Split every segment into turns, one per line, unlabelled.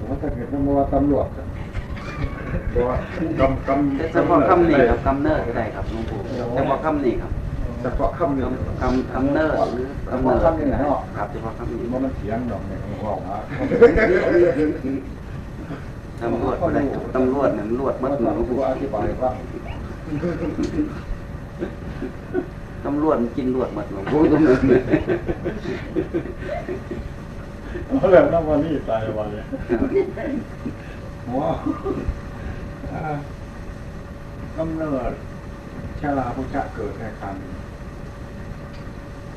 ผมว่าถ้าเกิดมันว่าตำรวจ
เพราะว่ากำกำ
แต่เฉพาะคำนี้ครับกำเนิดก็ได้ครับหลวงปู่เฉพาะคำนี้ครับ
เฉพาะคำนี้
กำกำกำเนิดหรือกำเนิดครับเฉพาะคำนี้
มันมันเถียงดอกเนี่ยผมบอกนะ
ตำรวจก็ได้ครับตำรวจเนี่ยตำรวจมัดห
ห
นู
นูผู้อธิบายว่า
ตำรวจมันกินรวดหมดหลวงปู่ตรงนั้น
เอาแล้วน้ำวันนี้ตายวันเลยหัวกำเนิดชาลาพุชะเกิดในคัน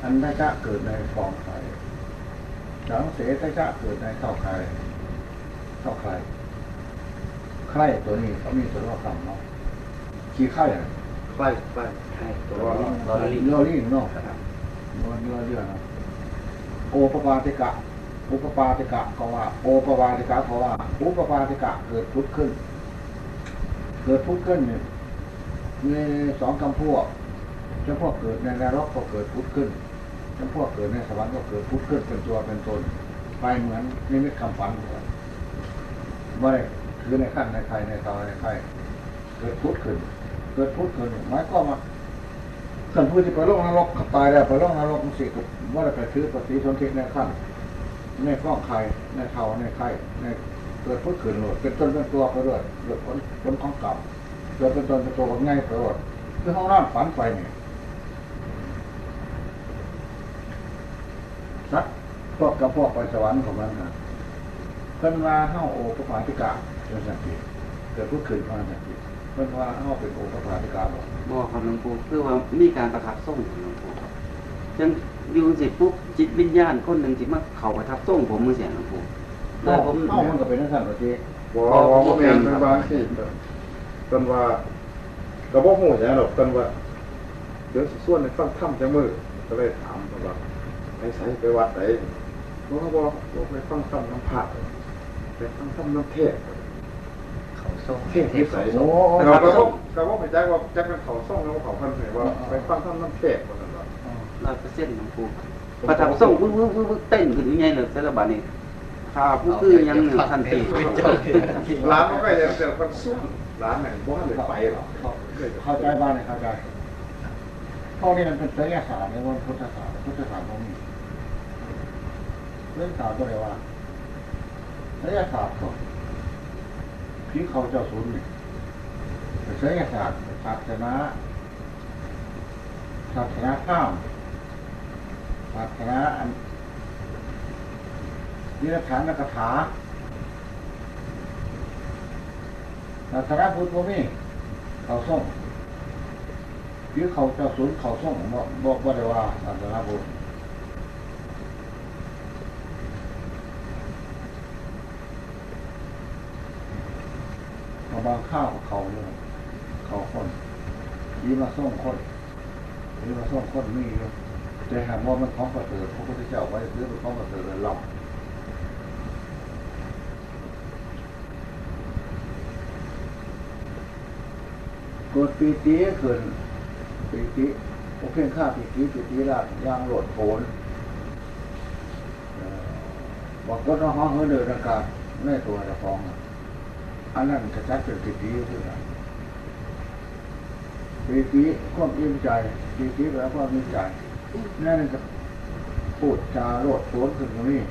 อันได้จะเกิดในฟองไข่สังเสทจะเกิดในเท่าไข่เท่าไข่ไข่ตัวนี้เขามีตัวรอบต่ำเนาะขี้ไข่อะ
ใกล้ใกล้
ใช่
แต่ว่า
ลอรี่
เรือลิ่งเนาะเรือเรือเรือเนาะโอปปาติกะ อุปปาติกะเขาว่า โอปปาติกะเขาว่า อุปปาติกะเกิดพุทธขึ้น เกิดพุทธขึ้นเนี่ยมีสองคำพวกจำพวกเกิดในนรกก็เกิดพุทธขึ้นจำพวกเกิดในสวรรค์ก็เกิดพุทธขึ้นเป็นตัวเป็นตนไปเหมือนนิมิตคำฝันเลยว่าได้คือในขั้นในใครในตาในใครเกิดพุทธขึ้น เกิดพุทธขึ้นหมายก็มาขันพูดที่ไปโลกนรกตายแล้วไปโลกนรกมันสิว่าได้ไปถือปฏิสนธิในขั้น ในกล้องไข่ในเทาในไข่ในเกิดพุทธขึ้นโหลดเป็นต้นเป็นตัวไปด้วยเกิดผลผลของกรรมเกิดเป็นต้นเป็นตัวของง่ายไปด้วยคือห้องน้ำฝันไปเนี่ยสักพวกกับพวกไปสวรรค์ของมันนะเพิ่นว่าเฮาโอปปาติกะจนสักทีเกิดพุทธขึ้นมาสักทีเพิ่นว่าเฮาเป็นโอปปาติกะบอก
บอกครับหลวงปู่คือว่ามีการประทับทรงหลวง จังอยู่สิปุ๊บจิตวิญญาณคนหนึ่งจิมาเข้าประทับทรงผมมือเสียหลวงปู่แล้
เฮาว
ผม
เฮามันก็เป็นนักสั่นว่าที
บอกว่าบ่แม่นเป็นบางที่กันว่าก็บ่ฮู้จังหรอกกันว่าเดี๋ยวสิส่วนในฟังถ้ำจังมือก็เลยถามกันว่าไปไสไปวัดไหนบ่บ่บ่ไปฟังถ้ำน้ำพระไปฟังถ้ำน้ำเทศ
เขาส่ง
เทศที่ไส
โอ้
เราก็บ่ก็บ่ไปจักว่าจักเป็นเขาส่งแล้วเขาเพิ่นให้ว่าไปฟังถ้ำน้ำเทศว่าซั่นว่า
ร้อยเปอร์เซ็นต์หลวงปู่ประทับทรงวึ้งวึ้งวึ้งวึ้งเต้นขึ้นยังไงเลยแต่ละบาทนี่ข้าผู้คือยังหนึ่งทันที
ร้านมันก็ยังเจอคนซุ่มร้านไหนบ่ทันได้ไปหรอก
เข้าใจบ้านเลยเข้าใจพวกนี้มันเป็นไสยศาสตร์ในวันพุทธศาสตร์พุทธศาสตร์พวกนี้เรื่องศาสตร์ก็เลยว่าไสยศาสตร์ก่อนผีเขาเจ้าศูนย์นี่เป็นไสยศาสตร์ศาสนาศาสนาข้าม ศาสนาอันนิรฐานกถาศาสนาพุทธพวกนี้เขาส่งหรือเขาเจ้าศูนเขาส่งบอกบอกว่าได้ว่าศาสนาพุทธเขาบางข้าวเขาเนี่ยเขาคนยีมาส่งคนยีมาส่งคนมีอยู่ แต่หากว่ามันของประเสริฐพระพุทธเจ้าไว้หรือเป็นของประเสริฐเลยหลับเกิดปีติเกิดปีติโอเคข้าปีติปีติละย่างโหลดโผนบอกก็ต้องห้องเหินเดินอากาศในตัวจะฟ้องอันนั้นกระชัดเป็นปีติอยู่ที่ไหนปีติความอิ่มใจปีติแปลว่าความอิ่มใจ นั่นก็พูดจาโลดโผนขึ้นตรงนี้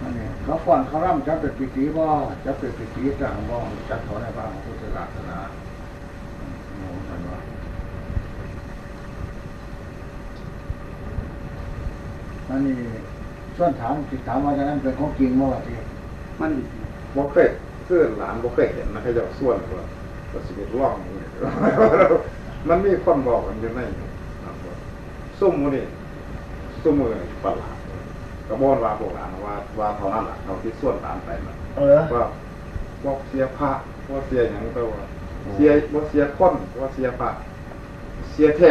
อันนี้เขาก่อนเขาร่ำจับเป็นปีติบ่จับเป็นปีติต่างบ่จับเขาในบ้านของพุทธศาสนาโอ้ท่านว่าอันนี้ส่วนถามติดถามว่าจะนั้นเป็นของจริงเมื่อวาที
มัน
บ่เคยคือนหลานบ่เคยเห็นนะเขาเจ้าส่วนว่าก็สิเป็นร่องอยู่นี่ มันมีคนบอกกันอยู่ในนะครับว่าซุ่มมื้อนี่ซุ่มมื้อนี่ประหลาดก็บ่นว่าพวกหลานว่าว่าเท่านั้นล่ะเท่าที่ส่วนหลานไปน่ะ
เออ
ว่าบ่เสียพระบ่เสียหยังแต่ว่าเสียบ่เสียคนบ่เสียพระเสียแท้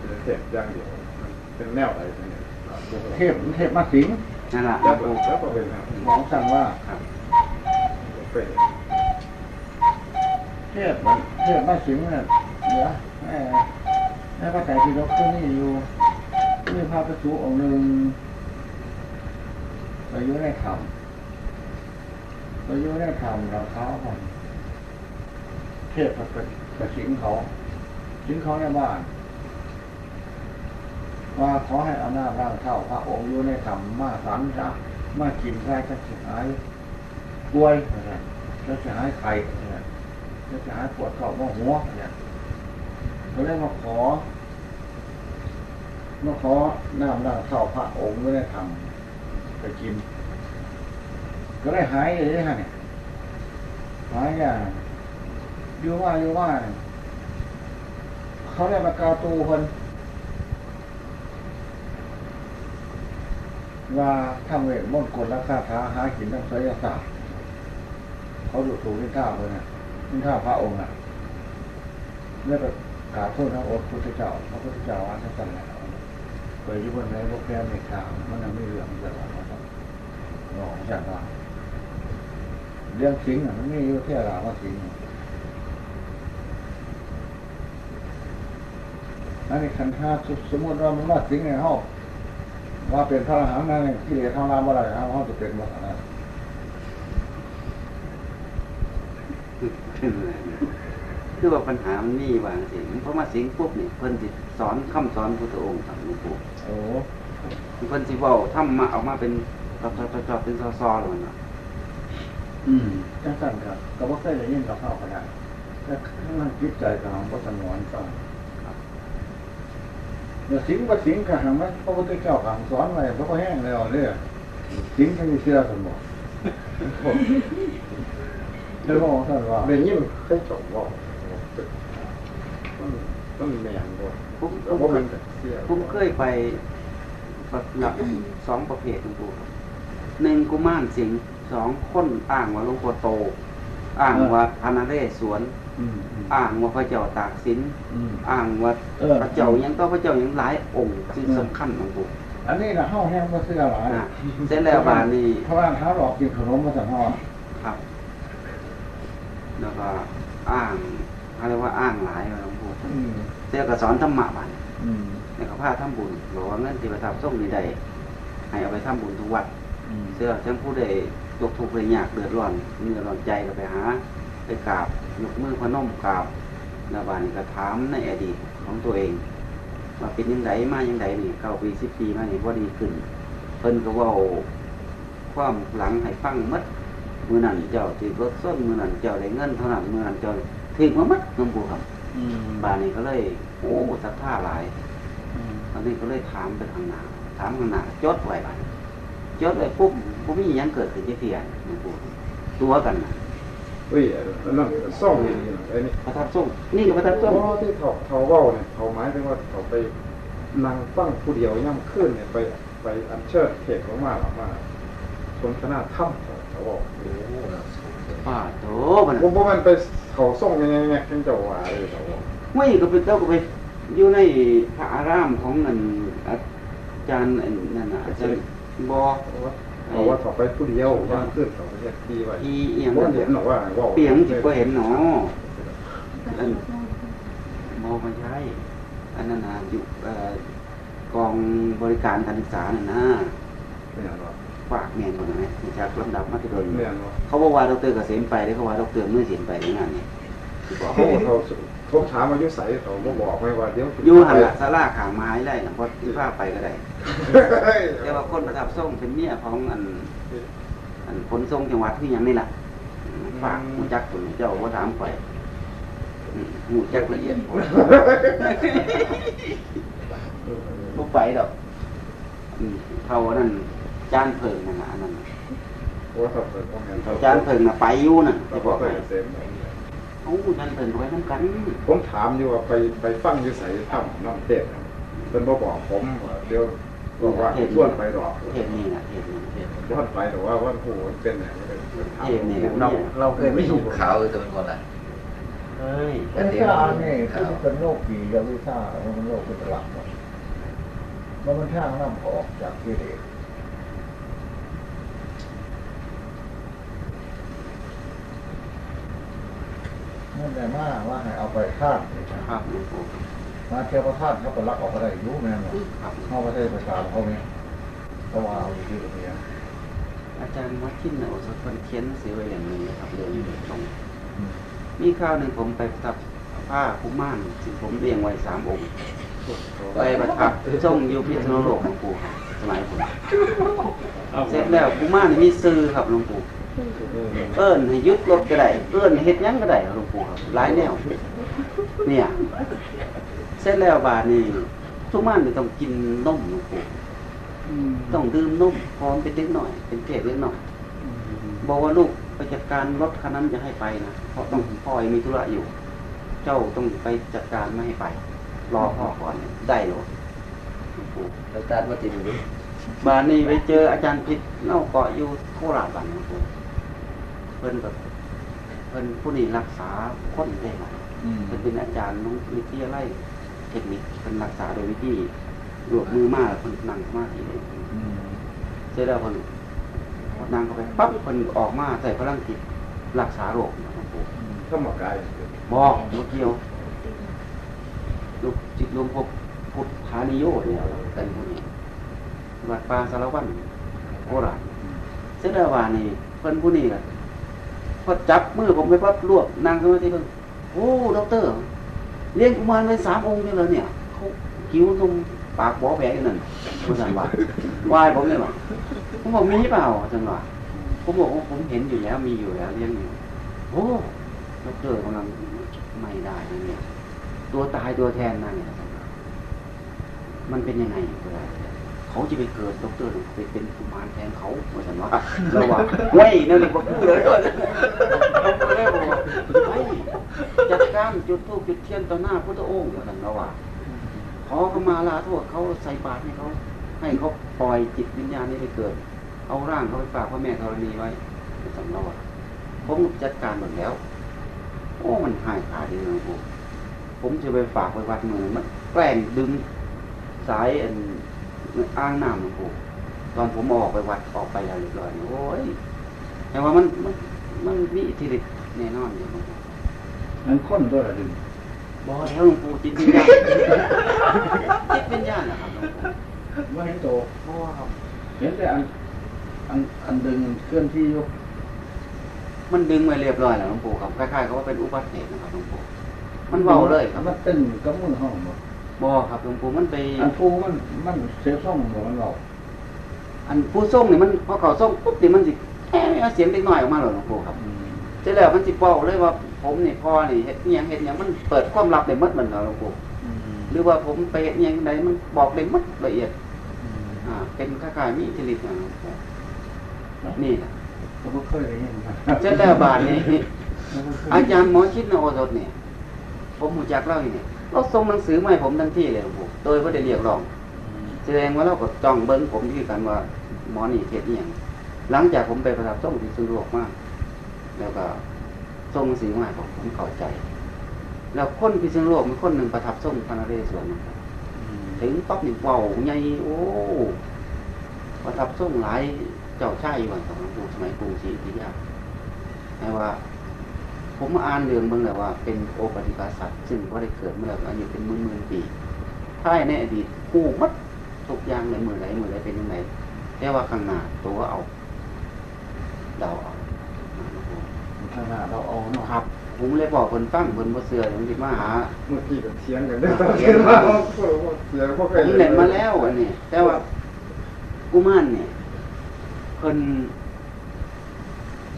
เสียแท้อย่างเดียวมันเป็นแนวใดจังได๋
เทพเทพมาสิง
นั่นแหละ
แล้วก็แล้วก็เป็นแนว
หมองสั่งว่า
บ่เคยเห็น
เทพมันเทพมาสิงเนี่ยเหลือ แม่แม่พระแต่ที่รกขึ้นี่อยู่มีพระประสูองค์หนึ่งไปอยู่ในถ้เราอยู่ในธรรมเราเขาผมเทพไปไปสิงเขาสิงเขาในบ้านว่าขอให้อำนาจร่างเท่าพระองค์อยู่ในธรรมมาสันจะมากินได้จะเสียหายป่วยนะครับจะเสียหายไข่นะครับจะเสียหายปวดเข่าว่าหัวนะ ครับเขาเรียกมาขอมาขอน้ำร่างเท่าพระองค์อยู่ในธรรมไปกิน ก็ได้หายเลยฮะเนี่ยหายอย่างอยู่ว่าอยู่ว่า เขาได้มากาตูคนว่าทำเวทมนต์กลและคาถาหากินทั้งไสยศาสตร์เขาดูถูกนิท่าเลยนะนิท่าพระองค์อะเมื่อแบบ กาบโทษพระองค์พุทธเจ้าพระพุทธเจ้าว่าท่านสั่นแล้วเคยอยู่บนไหนพวกแกไม่กล่าวมันยังไม่เรื่องเรื่องอะไรครับหลอกจากว่าเรื่องสิงห์อะมันไม่อยู่ที่อะไรว่าสิงห์อันนี้คันห้าสมมติว่ามันว่าสิงห์ในห้องว่าเป็นพระอรหันต์นั่นที่เหลือทำรามอะไรครับเขาจะเป็นว่าอะไร
คือว่าปัญหามันมีวาจังสิเพราะมาสิงปุ๊บนี่เพิ่นสิสอนคำสอนพุทธองค์ครับหลวงปู่
โอ้
เพิ่นสิเว้าทำมาออกมาเป็นจอบจอบจอบเป็นซอซอเลยเนาะ
อืมจังสั้นครับก็ว่าเคยได้ยินกับเขาขนาดแต่ข้างนั้นจิตใจของเขาสงวนฟังเดี๋ยวสิงว่าสิงกับหางมันพระพุทธเจ้าขังสอนไว้เพราะเขาแห้งแล้วเนี่ยสิงจะมีเสื้อสมบูรณ์เดี๋ยวบอกท่านว่า
ได้ยินเคยจบบอก มันมันแม่นบ่
ผมผ
แต่
ม
ว่ามันก็เสีย
ผมเคยไปแบบหลักสองประเภทหลวงปู่ครับหนึ่งกุมารสิงห์สองคนอ้างว่าหลวงปู่โต อ้างว่าพระนเรศวร
อืมอืม
อ้างว่าพระเจ้าตากสิน
อืม
อ้างว่า
เออ
พระเจ้ายังต้องพระเจ้ายังหลายองค์ซึ่งสำคัญหลวงปู่
อันนี้นะห้าแห้งว่าเสื้อหลาย
อะเสร็จแล้วบานนี้
เพราะว่าเขาหลอกกินขนมมาจากห้อง
ครับ แล้วก็อ้างอะไรว่าอ้างหลายหลวงปู่
อืม
เสร็จก็สอนธรรมะบาน
อืม
แล้วก็พาทำบุญบอกว่าเงินที่ไปทำส่งนี่ใดให้เอาไปทำบุญทุกวัด
อืม
เสื้อฉันผู้ใดตกทุกข์เลยยากเดือดร้อนเนื้อร้อนใจก็ไปหา ไปกราบยกมือพนมกราบแล้วบานนี้ก็ถามในอดีตของตัวเอง ว่าเป็นยังไงมายังไงนี่เก้าปีสิบปีมานี่ว่าดีขึ้น เพิ่นก็เว่าความหลังให้ฟังหมัดมือนั้นเจ้าถือรถส้นมือนั้นเจ้าได้เงินเท่านั้นมือนั้นเจ้าถึงมามัดหลวงปู่ครับ
อืม
บานนี้ก็เลยโอ้ศรัทธาหลาย
อืม
ตอนนี้ก็เลยถามไปทางหน้าถามทางหน้าจดไว้บัดจดไว้ปุ๊บปุ๊บมีหยังเกิดขึ้นที่เทียนหลวงปู่ตัวกันนะ
เฮ้ยอันนั้นซ่องนี่ไอ้นี่
ประทับส่งนี่ก็ประทับ
เพ
ส่ง
ราะที่เขาเขาเว้าเนี่ยเขาหมายถึงว่าเขาไปนั่งฟังผู้เดียวย่ำขึ้นเนี่ยไปไปอัญเชิญเทศของมาหรอมาชนคณะถ้ำเขาเขาบอก
ป้าโถมัน
ผมว่ามันไปเขาส่งยังไงเนี่ยจังเจ้าว่าเลยเขาบอก
ไม่ก็เป็นเจ้าก็ไปอยู่ในพระอารามของนั่นอาจารย์นั่นน่ะอาจารย์บอ
เขาว่าเขาไปผู้เดียวย่ำขึ้นเขาไปเรียกที่ไว้
อีเอียง
ว่าเห็นหรอว่า
เปียงสิก็เห็นหนออันบอไม่ใช่อันนั้นอยู่กองบริการการศึกษาน่ะนะ
เนี่ยเนาะ
ฝากเมียนคนไหมจากลำดับมาที่โดน
เนี่ยเนาะ
เขาบอกว่าดรเกษมไปแล้วเขาว่าดรเมื่อเสียนไปในงานนี้ที่บอก
เขาเขาผมถามอายุใสเขาก็บอกไม่ว่าเดี๋ยว
อยู่หันหลักสาราขางไม้ได้นะเพราะที่พาไปก็ได้
เฮ้ย
แต่ว่าคนประทับส่งเป็นเมียของอันอันคนทรงจังหวัดที่ยังนี่แหละฝากหูจักคนเจ้าว่าถามไปหูจักละเอียดบ่ไปดอกอืมเขาอันนั้น จานเพิงนั่นน่ะอันนั้นน่ะ
ว่าเขาเปิดความเห็นเขา
จานเพิงน่ะไปอยู่น่ะ
เขา
ที่บอก
ไป
ให้
เสร็จ
เอ้าจานเพิงก็ไปน้ำกัน
ผมถามอยู่ว่าไปไปฟังอยู่ใสถ้ำน้ำเทศน์เป็นบ่บอกผมว่าเดี๋ยวบอกว่าชวนไปหรอก
เทศนี่น่ะเทศนี่เทศ
ชวนไปแต่ว่าว่าผู้เป็นไหนไม่ได้ถาม
เทศนี่
เราเราเคยไปอยู่เขาเออตัวเป็นคนละ
เฮ้ย
วิชาเนี่ยคือเป็นโรคผีกับวิชามันเป็นโรคเป็นหลักหมดมันเป็นทางนำออกจากกิเลส นั่นแต่มาว่าให้เอาไปคาด
ครับหลวงปู่
มาเที่ยวพระธาตุเขาก็รักออกก็ได้รู้แม่นบ่
ครับ
เข้าประเทศประชาเขาเนี่ยเขาว่าเอาอยู่ที่ตรงนี้
ผอาจารย์วัดทิ้นโอสถคนเขียนหนังสือไว้อย่างหนึ่งนะครับเรื่องนี้ตรงมีข้าวหนึ่งผมไปประทับผ้าคุ้ม่านซึ่งผมเรียงไว้สามองค์ไปประทับส่งอยู่พิษณุโลกหลวงปู่สมัยผมเสร็จแล้วกุมารนี่มีซื้อครับหลวงปู่ เอิ้นให้หยุดรถก็ได้เอิ้นให้เฮ็ดหยังก็ได้ครับหลวงปู่ครับหลายแนว เนี่ย เสร็จแล้วบาดนี้ทุกมันนี่ต้องกินนมหลวงปู่ต้องดื่มนมพร้อมเป็นเล็กหน่อย เป็นเทศเล็กหน่อยบอกว่าลูกไปจัดการรถคันนั้นจะให้ไปนะเพราะต้องพ่อยังมีธุระอยู่ เจ้าต้องไปจัดการไม่ให้ไป รอพ่อก่อนเนี่ยได้หรอหลวงปู่
แล้วตัดมาติดอยู่
บานนี้ไปเจออาจารย์พิษเล่าเกาะอยู่โคราชบ้านหลวงปู่ เพิ่นแบบเพิ่นผู้นี้รักษาคนได้ไหมเพิ่นเป็นอาจารย์น้องวิทยาลัยเทคนิคเพิ่นรักษาโดยวิธีรวบมือมาแล้วเพิ่นนั่งสมาธิเลยเสร็จแล้วเพิ่นนั่งเข้าไปปั๊บเพิ่นออกมาใส่พลังจิตรักษาโรคนะหลวงปู่
ถ้ามากาย
บอกลูกเกี่ยวลูกจิตรวมพบพุทธานิโยเนี่ยเป็นผู้นี้วัดป่าสารวัตรโคราชเสด็จวานี่เพิ่นผู้นี้ล่ะพ อจับมือผมไปปั๊บรวบนางสมาธิเพิ่นโอ้ด็อกเตอร์ เลี้ยงกุมารไว้สามองค์นี่เลยเนี่ยเขากิ้วนมปากบอแผลอยู่นั่นคุณสันว่าวายผมเนี่ยหรอผมบอกมีเปล่าจังหวะผมบอกว่าผมเห็นอยู่แล้วมีอยู่แล้วเลี้ยงอยู่โอ้ด็อกเตอร์กำลังไม่ได้นะเนี่ยตัวตายตัวแทนนั่นเนี่ยมันเป็นยังไงก็ได้ เขาจะไปเกิดด็อกเตอร์ไปเป็นกุมารแทนเขาเหมือนกันว่าเราว่าเว้ยนั่นเลยบอกพูดเลยเราก็เลยบอกว่จัดการจุดธูปจุดเทียนต่อหน้าพุทธองค์เหมือนกันเราว่าขอเขามาลาโทษเขาใส่บาตรให้เขาให้เขาปล่อยจิตวิญญาณนี้ไปเกิด เอาร่างเขาไปฝากพ่อแม่ธรณีไว้เหมือนกันเว่าผมจัดการหมดแล้ว โอ้มันหายขาดเลยนะผมผมจะไปฝากไปวัดมือมันแกล้งดึงสายอัน อ้างน้ำหลวงปู่ตอนผมเอาออกไปวัดออกไปแล้วเรียบร้อยโอ้ยแต่ว่ามันมันมันมีอิทธิฤทธิ์แน่นอนอยู่หลวงปู่
มันค้นด้วยดึง
บอกแล้วหลวงปู่จิตวิญญาณจิตวิญญาณนะครับหลวงปู่
ไม่เห็นโต
เพราะว่าครับ
เห็นแต่อันอันอันดึงเคลื่อนที่ยก
มันดึงไว้เรียบร้อยแล้วหลวงปู่ครับคล้ายๆกับว่าเป็นอุบัติเหตุนะครับหลวงปู่มันเบาเลยครับ
มันเต้นกับมือห้องบ่
บอครับหลวงปู่มันไป
อันฟูมันมันเสียซ่องบ่มันเรา
อันผู้ส่งนี่มันพอเขาส่งปุ๊บนี่มันสิแอะเสียงเล็กน้อยออกมาเลยหลวงปู่ครับเสร็จแล้วมันสิเป่าเลยว่าผมนี่พ่อนี่เฮ็ดอิหยังเฮ็ดอิหยังมันเปิดความลับได้หมดมันเหรอหลวงปู่หรือว่าผมไปเฮ็ดอิหยังใดมันบอกได้หมดละเอียดอ่าเป็นคล้ายๆมีอิทธิฤทธิ์นะหลวงปู่นี่นะ
ก็บ่เคยได้ยินนะ
เสร็จแล้วบาดนี้อาจารย์หมอชิดนโอสถเนี่ยผมหูจักเล่าอยู่เนี่ย เราส่งหนังสือมาให้ผมทันทีเลยหลวงปู่โดยไม่ได้เรียกร้องแสดงว่าเราก็จ้องเบิ้งผมที่กันว่าหมอนี่เทศอย่างหลังจากผมไปประทับส่งที่สุนโลกมาก แล้วก็ส่งหนังสือมาให้ผมผมเข้าใจ แล้วคนพิษณุโลกมีคนหนึ่งประทับส่งพระนเรศวรถึงปั๊บนี่เป่าใหญ่โอ้ประทับส่งหลายเจ้าชายอยู่ว่าของหลวงปู่สมัยกรุงศรีอยุธยาแต่ว่า ผมมาอ่านเรื่องเบิ่งแล้วว่า เป็นโอปติกาสัตว์ซึ่งก็ได้เกิดเมาแล้วอายุเป็นหมื่นหมื่นปีถ้าในอดีตผู้มัดทุกอย่างในมือไหนมือไหนเป็นยังไงแต่ว่าข้างหน้าตัวเอาเดาเอา
ขนาดเราเอาเนาะ
ครับผมเลยบอกคนฟังคนบ่เสือผมสิมาหา
เมื่อกี้ก็เถียงกันได้ตอนเถียงมาเสียงพวก
ผมเล่นมาแล้วอันนี้แต่ว่ากุมารเนี่ยเพิ่น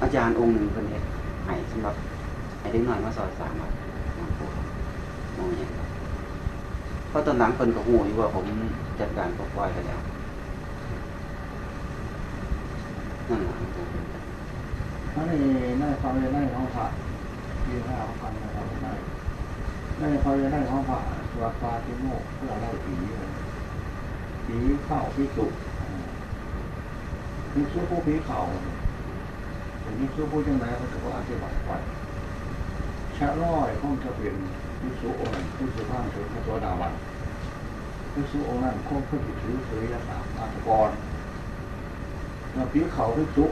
อาจารย์องค์หนึ่งเพิ่นเฮ็ดให้สำหรับ ให้เด็กน้อยมาสอนสามารถมองผู้มองอย่างครับเพราะตอนหลังเพิ่นก็ฮู้อยู่ว่าผมจัดการปลดปล่อยไปแล้วนั่นแหละครับผม
อันนี้ในความเรียนในของพระที่ห้าพันนะครับในในความเรียนในของพระสวัสดิ์ปาติโมกเพื่อไล่าผีผีเข้าผีสุกมีสู้ผู้ผีเข่าแต่มีสู้ผู้จังไรเขาจะว่าอธิบัติไปะร้อยคงจะเป็นพิสุองค์พิสุข้างถึงพระตัวดาวันพิสุองค์นั้นคงเพื่อถือเสยยศาสตร์มาตกรแล้วผีเขาพิสุ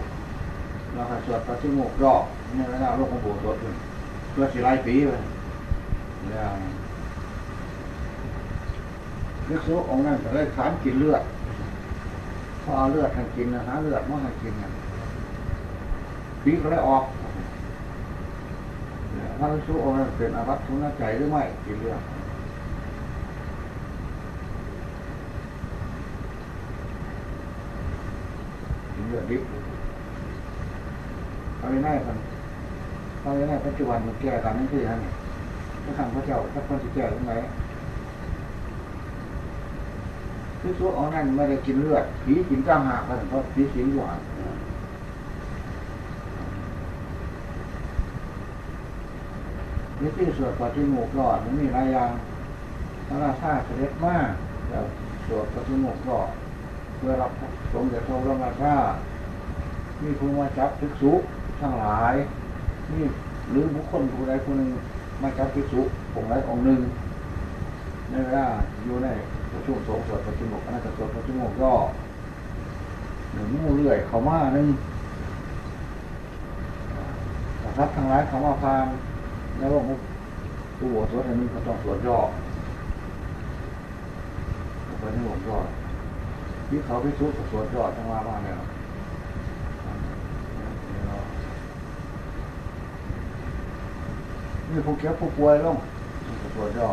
เราให้สวดปฏิโมกรอบเนี่ยเวลาโลกของโบสถ์สวขึ้นเพื่อสิไล่ปีไปแล้วนึกสู้องนั้นก็เลยขานกินเลือดพอเลือดให้กินนะหาเลือดมาให้กินเนะผีก็เลยออก พระวิสุองค์นั้นเป็นอาวัตทุนใจหรือไม่กินเรื่องกินเรื่องดิบเอาไปง่ายกันเอาไปง่ายปัจจุบันมันแก้กันนั่นคือฮะเนี่ยพระข้างพระเจ้าถ้าคนจะแก้ยังไงคือตัวอานั่นไม่ได้กินเลือดผีกินก้างหากกันเพราะผีสิงหวาน วิธีสวดปฏิโมกข์รอดมันมีหลายอย่างพระราชาเสด็จมากแต่สวดปฏิโมกข์รอดเพื่อรับสมเด็จพระบรมาชามีผู้มาจับภิกษุทั้งหลายนี่หรือบุคคลผู้ใดผู้หนึ่งมาจับภิกษุองค์ใดองค์หนึ่งในเวลาอยู่ในประชุมสงฆ์สวดปฏิโมกข์อันนั้นก็สวดปฏิโมกข์รอดหนึ่งมู่เรื่อยเขามาหนึ่งนะครับทั้งหลายเขามาพาน แล้วว่าผู้บวชสวดอันนี้ก็ต้องสวดย่อไปที่ผมย่อที่เขาพิสูจน์สวดย่อทั้งว่าบ้านเนี่ยนี่ผู้เก็บผู้ป่วยลงสวดย่อ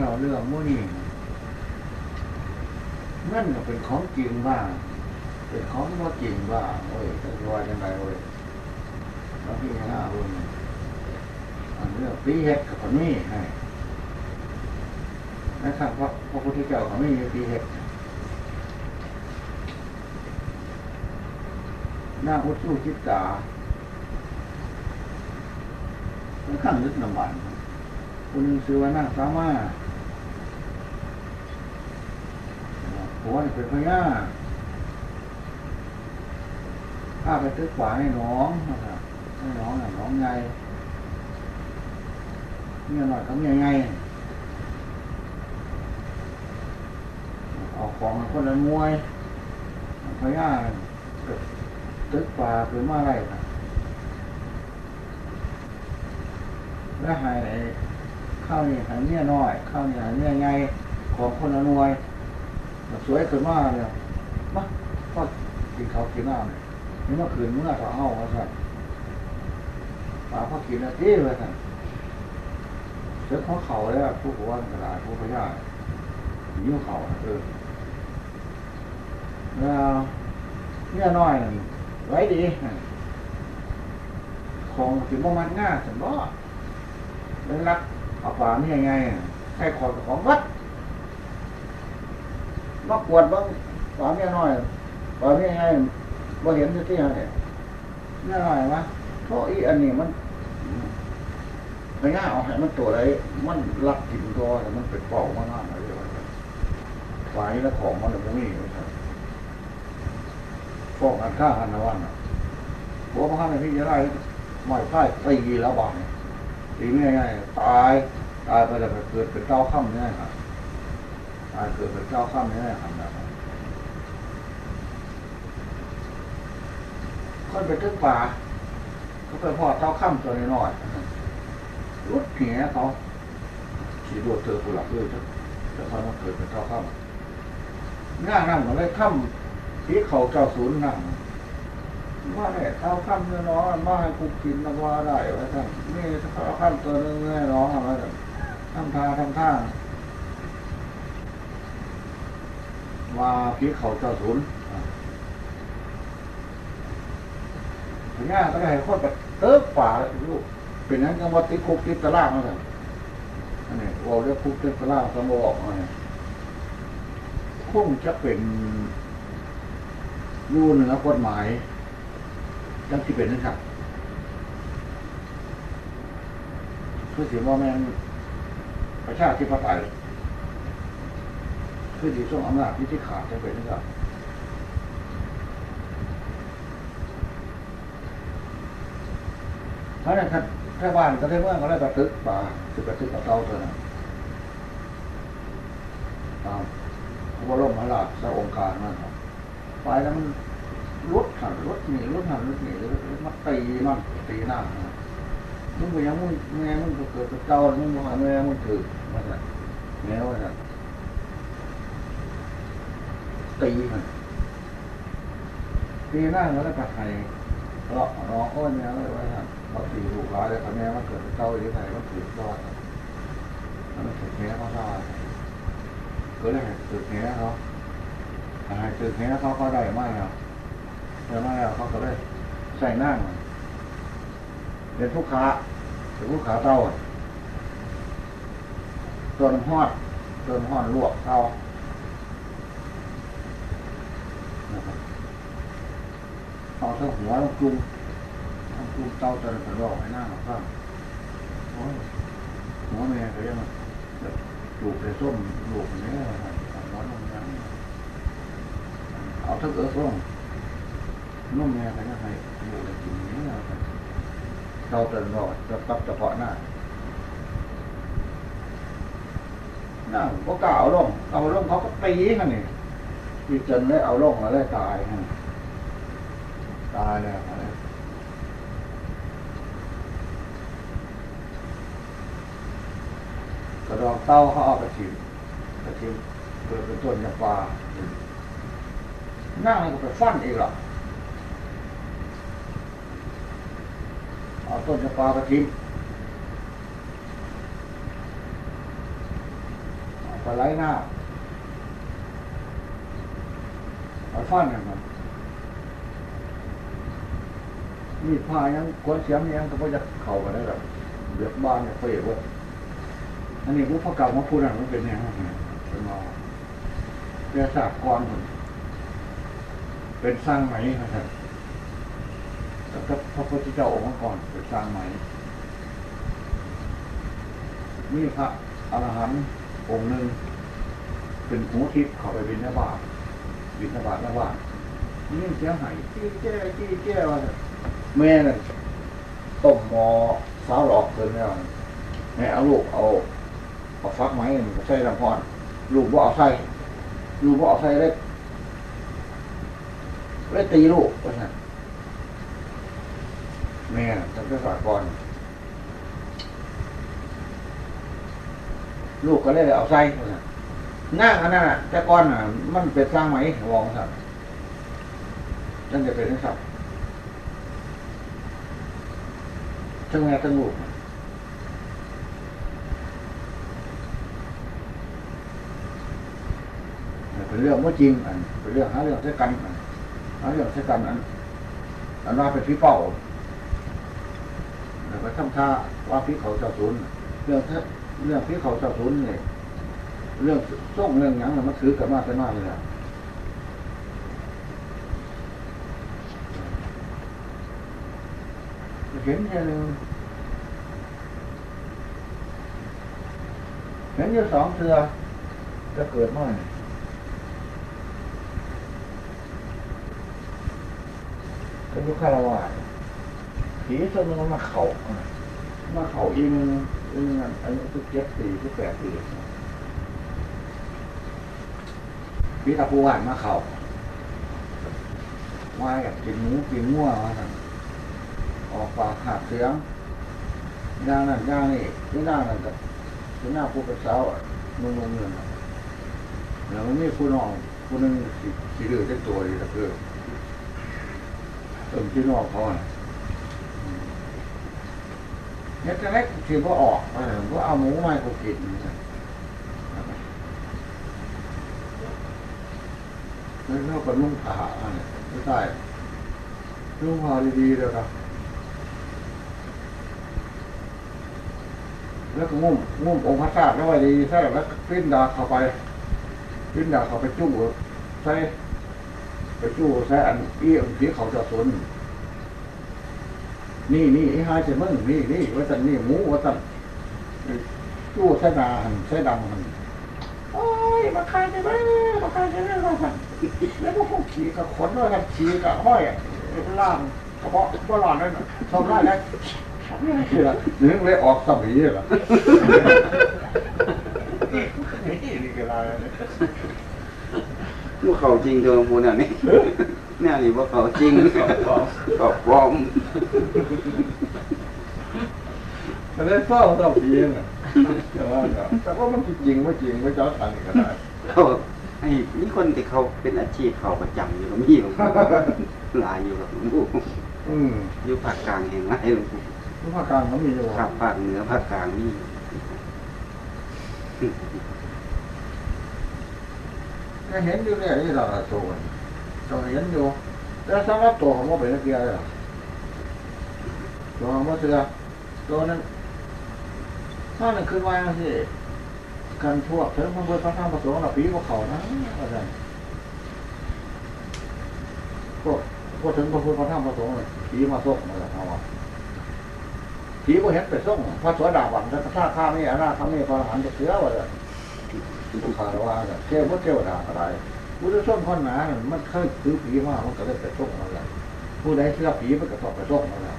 เราเรื่องมู่นี่นั่นก็เป็นของจริงบ้าง เป็นของว่าจริงว่าโอ้ยจะว่ายังไงโอ้ยแล้วพี่หน้าบุญอันเรื่องปีเห็ดกับคนนี้ให้นะครับเพราะพระพุทธเจ้าเขาไม่มีปีเห็ดหน้าอุดสู้จิตตาแล้วข้างลึกน้ำมันคนหนึงซื้อว่านั่งสามารถหัวนี่เป็นพญา ข้าไปตึกขวาให้น้องนะครับให้น้องน่ะน้องไงเนี่ยหน่อยเขาเนี่ยไงเอาของคนละมวยพญาตึกป่าคือมาไรครับแล้วให้ข้าวนี่ให้เนี่ยน้อย ข้าวนี่ให้เนี่ยไงของคนละหน่วยสวยขึ้นมากเลยมาก็กินเขาวกินน้ำเลย นี่มื่อคืนเมื่อเขาเอาว่าสั่นป่าพ่อกินนาทีเลยสั่นเจ้าของเขาแล้วผู้ผัวกระดาษผู้พญายิ้วเขาเออแล้วเนี่ยน้อยไว้ดีของถึงประมาณง่าสันบ่แล้วรักเอาป่านี่ยังไงให้ขอของวัดมากวดบ้างป่าเนี่ยน้อยป่าเนี่ยยังไง บ่เห็นที่ที่เนี่ยน่าหน่อยวะเพราะอีอันนี้มันพญาเอาให้มันตัวอะไรมันรักกินตัวแต่มันเป็นเป่ามากๆอะไรอย่างเงี้ยฝ่ายแล้วของมันเลยพวกนี้ฟอกอันฆ่าหันนะวันอะหัวพระข้าในพี่จะได้หมอยพ่ายตีแล้วบอกเนี่ยตีไม่ง่ายๆตายตายไปแล้วไปเกิดเป็นเจ้าข้ามเนี่ยครับตายเกิดเป็นเจ้าข้ามเนี่ยครับ คนไปตึกป่าเขาไปพอเท้าค่ำตัวน้อยๆรุดเหียเขาขี่รถเธอผู้หลักเลยจะเขามาเกิดเป็นเท้าค่ำง่านั่งเหมือนเลยค่ำที่เขาเจ้าศูนย์นั่งว่าเนี่ยเท้าค่ำเนื้อน้อยมาให้คุกกินนะว่าได้ไว้ท่านนี่เท้าค่ำตัวนึงแน่น้องอะไรกันทำท่าทำท่าว่าพี่เขาเจ้าศูนย์ ถึ งง่ายก็ได้ให้คนแบบเติบป่าลูกเป็นนั้นก็ว่าติดคุกติดตารางนั่นแหละอันนี้เราเรียกคุกติดตารางสมบอกมาคงจะเป็นยู่เหนือกฎหมายจังที่เป็นนั่นครับคือสิว่าแม่นประชาธิปไตยคือดีช่งอำนาจที่ขาดจะเป็นนั่นครับ เพราะนั้นครับถ้าบ้านก็ได้เมื่อก็ได้ประตึกป่าคือประตึกกับเตาเท่านั้นตามพระบรมราชองค์การนั่นครับไปแล้วมันรถหันรถหนีรถหันรถหนีแล้วมันตีมันตีหน้ามึงไปยังมึงแม่มึงเกิดเป็นเจ้ามึงมาแม่มึงถือมาจากแม่ว่าจากตีมันตีหน้าแล้วก็ตัดไห้เลาะน้องอ้อนเนี่เลยว่าท่าน เราตีถูกร้ายเลยคนนี้มันเกิดเจ้าอยู่ไหนมันถือรอดมันถือแค่เขาได้ก็เลยถือแค่เขาให้ถือแค่เขาก็ได้มากแล้วได้มากแล้วเขาก็ได้ใส่น้ามันเป็นผู้ค้าเป็นผู้ขาเต้าต้นหอดต้นหอดลวกเต้าเอาเท่าหัวลงจุ่ม ลงจุ่มเต้าจะเป็นรอกให้หน้าหนักข้างโอ้ยหัวแม่ก็ยังแบบลูกใส่ส้มลูกเนี้เอาหัวลงยังเอาเท่าเออส้มนุ่มแม่ก็ยังให้ลูกกินเนี้นะครับเต้าจะรอกจะตับเฉพาะหน้าหนั่งก็กล่าวลงเอาลงเขาก็ตีกันนี่ที่จนได้เอาลงมาได้ตายตายแล้วอะไร กระดองเต้าเขาเอากระชิมกระชิมเกิดเป็นต้นยาปลานั่งก็ไปฟันอีกหรอกเอาต้นยาปลากระชิมปลาไหลหน้าเอาฟันกันมันมีดพายังกวนเสียมยังก็พอจะเข้ามาได้แบบเดือดบ้านเนี่ยเฟยเว้ย อันนี้ผู้พระเก่ามาพูดอะไรมันเป็นยังไงเป็นมอเรียศาสตร์กรเป็นสร้างไหมนะครับแต่ก็พระพุทธเจ้าองค์ก่อนเป็นสร้างไหมมีพระอรหันต์องค์หนึ่งเป็นหูทิพย์เข้าไปบินทบาทบินทบาทหน้าบ้านนี่เสียหายจี้แจ้จี้แจ้ว่าแม่น่ะต้มหมอสาวหลอกเกินแล้วแม่เอาลูกเอา เอาฟักไม้ใส่ลำพอนลูกว่าเอาใส่ลูกว่าเอาใส่เล็เล็ตีลูกว่าไงแม่ทำเป็นฝากก่อนลูกก็เลยเอาใส่นั่งอันนั้นน่ะแต่ก้อนน่ะ มันเป็นสร้างไหมวองสัตว์นั่นจะเป็นทั้งสัตว์ทั้งแม่ทั้งลูกน่ะ เป็นเรื่องว่าจริงอันเป็นเรื่องหาเรื่องใช้กันอันหาเรื่องใช้กันอันอันว่าเป็นพี่เป้าแล้วก็ทำท่าว่าพี่เขาเจ้าศูนย์เรื่องเรื่องที่เขาเจ้าทุนเนี่ยเรื่องส่งเรื่องยังมันถือกันมาแต่มากเลยอะเห็นอย่างหนึ่งเห็นอยู่สองเทือจะเกิดเมื่อไหร่ เป็นยุคารวะผีตัวนึงมาเข่ามาเข่าอีนึงอืมอายุสิบเจ็ดปีสิบแปดปีพี่ตาปูหวานมาเข่าว่าอยากกินหมูกินงัวมาสั่งออกปากขาดเสียงย่างนั่นย่างนี่ที่หน้านั่นกับที่หน้าผู้เป็นสาวนุ่งๆเงินแล้วมันมีผู้น้องผู้นึงสีเหลืองเต็มตัวเลยแต่คือ เติมที่นอกเขาเนี่ยจะเล็กคือว่าออกเออว่าเอาหมูมากูกินแล้วเราก็นุ่งผ้าอะไรไม่ใช่นุ่งผ้าดีๆเลยครับแล้วก็งุ่มงุ่มองค์พระธาตุแล้วไว้ดีใช่แล้วปิ้นดาเข้าไปปิ้นดาเข้าไปจุ้งใส่ ไปจุ้งใส่อันเอี้ยมที่เขาจะสนนี่นี่ไอ้หายเสมึงนี่นี่ว่าสันนี่หมูว่าสันจู่ใส่ดาหันใส่ดำหันโอ้ยมาขายได้ไหมมาขายได้ไหมว่าสันแล้วก็พวกขี่กับขนว่ากันขี่กับห้อยล่างเพาะตลอดนั่นน่ะชมได้แล้วนี่คือละนึกเลยออกสมีเหรอนี่นี่คืออะไรเนี่ย
ลูกเขาจริงเดิมมูเนี่ยนี่เนี่ยนี่ว่าเขาจริงเขาปลอม
แต่ได้เศร้าเศร้าปีน่ะแต่ว่าก็แต่ว่ามันจริงไม่จริงไม่เจ้าทันก็ได้
เขาให้มีคนที่เขาเป็นอาชีพเขาประจำอยู่ก็มีหลวงปู่หลายอยู่กับหลวงปู่
อืม
อยู่ภาคกลางแห่งไรหลวงปู่
ทุกภาคกลางเขามีอยู่
ครับภาคเหนือภาคกลางนี่
ก็เห็นอยู่เนี่ยนี่เราโซนเราเห็นอยู่แต่สำหรับตัวของว่าเป็นนักเรียนเลยตัวของว่าเสือตัวนั้นถ้าหนึ่งขึ้นมาสิกันพวกเถิงมันเปิดพระธรรมประสงค์เราปีกว่าเขานะอาจารย์พวกพวกถึงพระพุทธพระธรรมประสงค์ผีมาส่งมาแล้วเขาว่าผีก็เห็นไปส่งพระสวสดาบันแล้วก็ท่าข้าไม่อาณาข้าไม่พระหันต์จะเสือว่าเลย ผู้คารวาเนี่ยเทวเทวดาอะไรผู้ที่ส่งคนหนาเนี่ยมันเคยถือผีมากมันก็เลยไปส่งมาแล้วผู้ใดเชื่อผีมันก็ต้องไปส่งมาแล้ว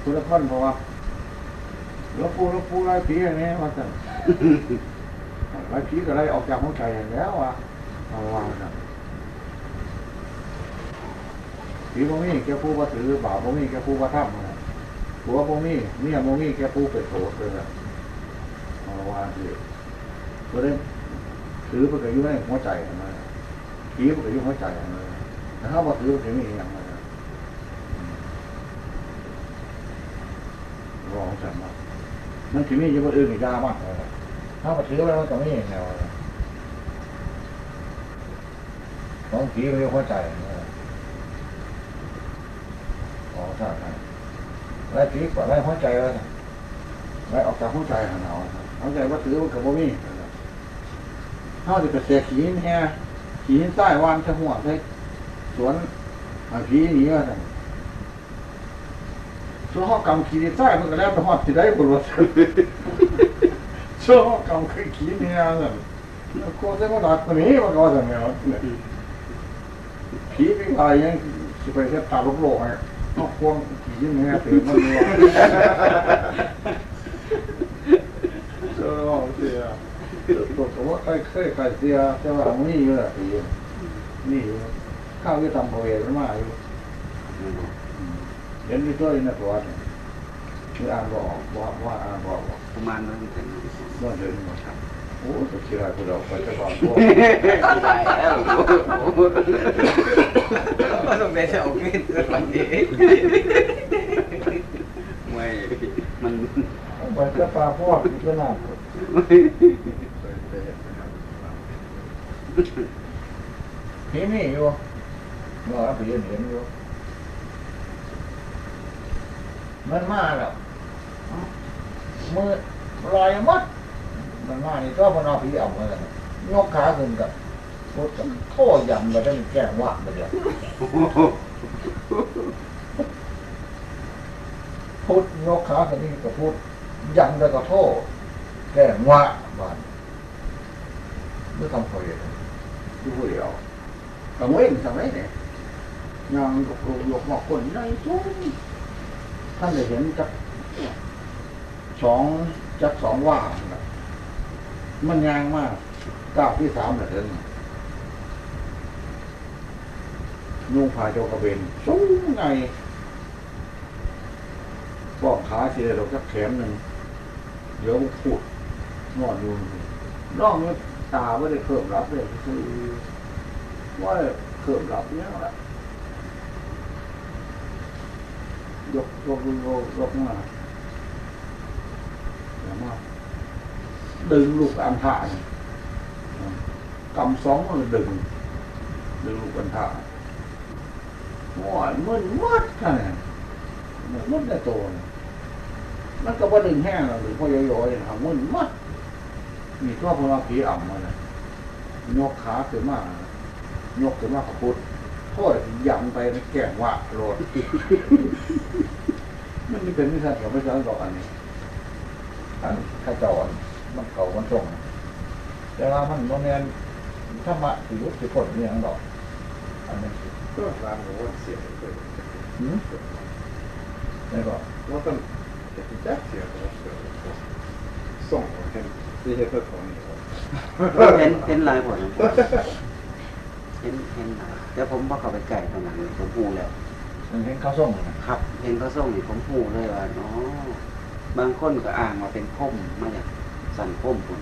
ผู้ละคนเพราะว่าแล้วปูแล้วปูไล่ผีอย่างนี้มาสั่นไล่ผีก็ไล่ออกจากหัวใจอย่างแล้วอะเอาวางนะผีบ่มีแกผู้ว่าถือบาปบ่มีแกผู้ว่าทำนะผัวบ่มีเมียบ่มีแกผู้ไปโสดเลยนะ มาวาสิก็ได้นถือเพื่อยู่ในหัวใจนะผีเพื่อยู่หัวใจนะแต่ถ้าว่าถือถึงมีอย่างไรรองฉันว่ามันถึงมีอยู่คนอื่นอีกยามากถ้าว่าถือแล้วมันก็ไม่อย่างแนวของผีเพื่อหัวใจนะอ๋อใช่ใช่ไล่ผีกว่าไล่หัวใจแล้วไล่ออกจากหัวใจของเรา เอาใจว่าถือว่ากับบ่มีเขาจะไปเสียขีนแฮ่ขีนใต้วานชะหัวใส่สวนผีหนีว่าสั่นช่วงเขากำขีนใต้มันก็แล้วไปหอดที่ได้บุรุษช่วงเขากำคือขีนเนี่ยสั่นโคตรจะมาดัดตัวนี้มันก็ว่าสั่นเนี่ยผีเป็นอะไรยังสิไปเทียตาลูกโลกไงนอกควงขีนเนี่ยถือมันเนี่ย เออเสียตัวผมว่าเคยเคยเคยเสียแต่ว่ามันนี่อยู่แหละปีนี่อยู่ข้าวที่ทำโปรเวทมาอยู่เห็นมีตัวอยู่ในตัวเนี่ยคืออ่านบอกว่าว่าอ่านบอก
ประมาณนั้นถึง
ว่าเดินมาครับโอ้สุดที่ไรพวกเราไปจะบอกวก
แล้ว
ก็ต้องได้จะเอาเงินตัวนี้
ไม่มัน
ไปจะปลาพวกก็น่า ผีนี่อยู่เมื่อผีเห็นอยู่มันมาแล้วมือลอยมัดมันมานี่ก็มันเอาผีเอามาเลยยกขาขึ้นกับพุทธโทษยำมาได้แกล้งว่าไปเลยพุทธยกขาขึ้นนี่กับพุทธยำแล้วก็โทษ แกล้งว่าบ้านไม่ทำเผยดูเดียวกังเว้นทำไมเนี่ยยังยกยกหมอกคนในทุ่งท่านได้เห็นจักสองจักสองว่ามันยางมากก้าวที่สามน่ะเดินนุ่งผ้าโจกระเบนสูงไงปอกขาเสียดอกจักแขนหนึ่งเดี๋ยวมันขุด นอนอยู่น้องมันตาไม่ได้เพิ่มรับเลยคือว่าเพิ่มรับเนี้ยแหละยกยกยกยกมาอย่ามาดึงลูกอันธะนี่กำสองมือดึง ดึงลูกอันธะม้วนมึนมัดท่านน่ะมันมัดได้ตน่ะมันก็บ่ดึงแห้งหรือพ่อยอยๆนะครับมึนมัด มีตัวพลังผีอ่ำมาเลยยกขาขึ้นมายกขึ้นมาขพุดโทษยำไปแก่งวะโรดมันนี่เป็นนิสัยของพระเจ้าดอกอันนี้อันข้าเจ้าอันมันเก่ามันส่งแต่ว่ามันโมเมนธรรมะสิรุสิผลนี่ยังดอกอันนี้
ก็ร้านผมว่าเสียเลย
หืมไม่บอก
ว่าต้องจะแจ๊กเสียของเสือส่งเห็น ที่เห็นตัวของนี่
เห็นเห็นลายผลเห็นเห็นหลายแต่ผมพอเข้าไปไก่ตรงนั้นผมพูแล้ว
มันเห็นข้าวส้มนะครับ
เห็นเขาส่งนี่ผมพูเลยว่าอ๋อบางคนก็อ้างว่าเป็นพุ่มมาจากสันพุ่มพุ่น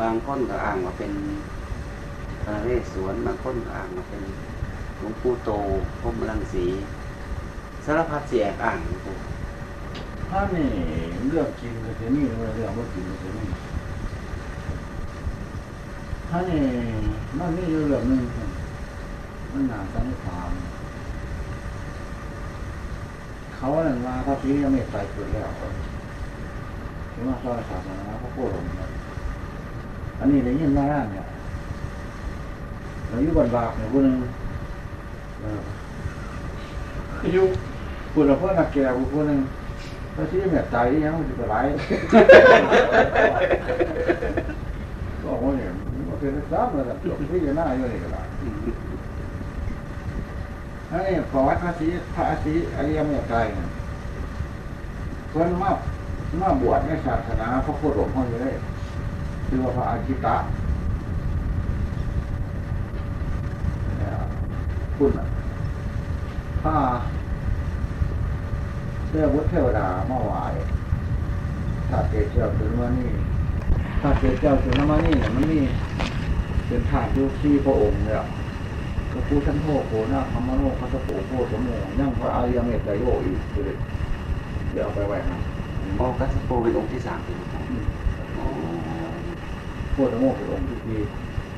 บางคนก็อ้างว่าเป็นพระนเรศวรบางคนก็อ้างว่าเป็นหลวงปู่โตพรหมรังสีสารพัดเสียแอบอ้างหลวงปู่
ถ้านี่เรื่องกินก็จะนี่เรื่องว่ากินก็จะนี่ ถ้านี่มันนี่อยู่เรื่องหนึ่งมันหนาสันนิษฐานเขาเนี่ยมาพระพียังไม่ใส่เกิดแล้วถึงมาซอยศาสนาพระโคตรเนี่ยอันนี้ได้ยินมาแล้วเนี่ยเราอยู่บนบากเนี่ยคนหนึ่งอออยู่คนละเพื่อนนักแก่คนหนึ่งพระที่เมียใจยังมันจะไรบอกว่าเนี่ย มันเป็นสามระดับจบที่จะน่าอยู่นี่ก็ได้อันนี้ขอวัดพระศรีพระศรีอริยเมตไตรเนี่ยเพิ่นมามาบวชในศาสนาพระโคดมเขาอยู่เลยชื่อว่าพระอาชิตะคุณน่ะถ้าเรื่อวุฒเทวดาเมื่อวานถ้าเกิดเจ้าถึงมานี่ถ้าเกิดเจ้าถึงมานี่เนี่ยมันมี เป็นฐานยุคีพระองค์เนี่ยก็ผู้ชั้นโทโคนะธรรมโนคัสโปโคสมโมยังพระอาริยเมตไตรโยอีกคือเดี๋ยวเอาไปไว้นะ
โอกัสโปเป็นองค์ที่สามเป็นหลวงปู่อ๋อ
โคสมโมเป็นองค์ที่ดี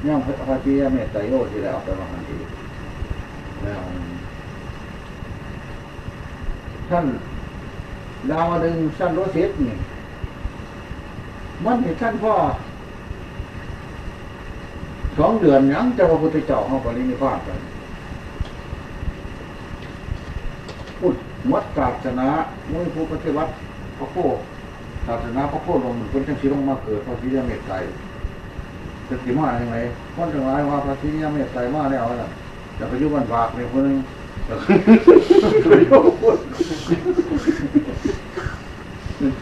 ยังพระอาริยเมตไตรโยที่ได้เอาไปวางทันทีแล้วท่านดาวดึงสั้นรถเสษนี่มันเห็นท่านพ่อ สองเดือนยังจะพระพุทธเจ้าเข้าปรินิพพานไปพุทธวัดศาสนามุ้ยผู้ปฏิวัติพระโคศาสนาพระโคลงเป็นจังสีลงมาเกิดพระศรียเมตไตรจะสิมาอย่างไรคนทั้งหลายว่าพระศรียเมตไตรมาแล้วล่ะจะไปยุบันบากในคนนึง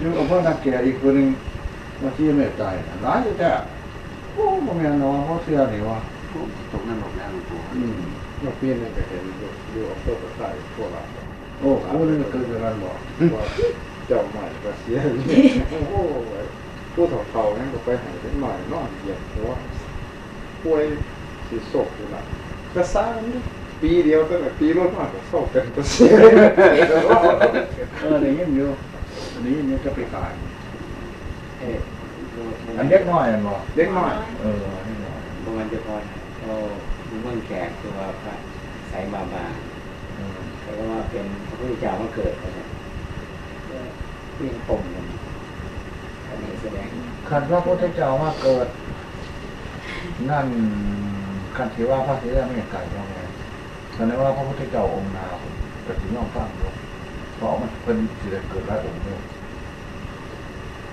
ยู่กับพ่อนักแก่อีกคนหนึ่งมาที่เมตใจร้ายจะแต่ โอ้โมเมนต์เนาะเพราะเสื้อนี่วะ
ตกนั่นหลงแล้วหลวงปู่
อืม
เมื่อปีนึงก็เห็นอยู่อยู่ออกโต้กับใส่พวกเรา
โอ้ผู้นึงเกิดจากนั้นบอก
ว่าเจ้าใหม่ก็เสียโอ้โหผู้ถอดเขานั่นก็ไปหายเป็นใหม่นอนเหยียบหัวป่วยสีโศกอยู่ละก็สร้างปีเดียวตั้งแต่ปีรุ่นผ่านก็โศกกันก็เสีย
เออนี่ยังอยู่อันนี้ยังจะไปขาย
เอ๊ะ
อันเล็กน้อยอันบอก
เล็กน้อย
เออเล็กน้อย
บางวันจะพอเราดูเมืองแขกคือว่าพระสายบาบา
เออ
แต่ว่าเป็นพระพุทธเจ้ามาเกิดเขาเนี่ยเรื่องปมกันอันนี้แสดง
ขันพระพุทธเจ้ามาเกิด นั่นขันที่ว่าพระเสียไม่ไก่ยังไงแสดงว่าพระพุทธเจ้าองค์นาผมกระถิ่นย่อมฟังอยู่เพราะมันเป็นสิได้เกิดหลายองค์เนี่ย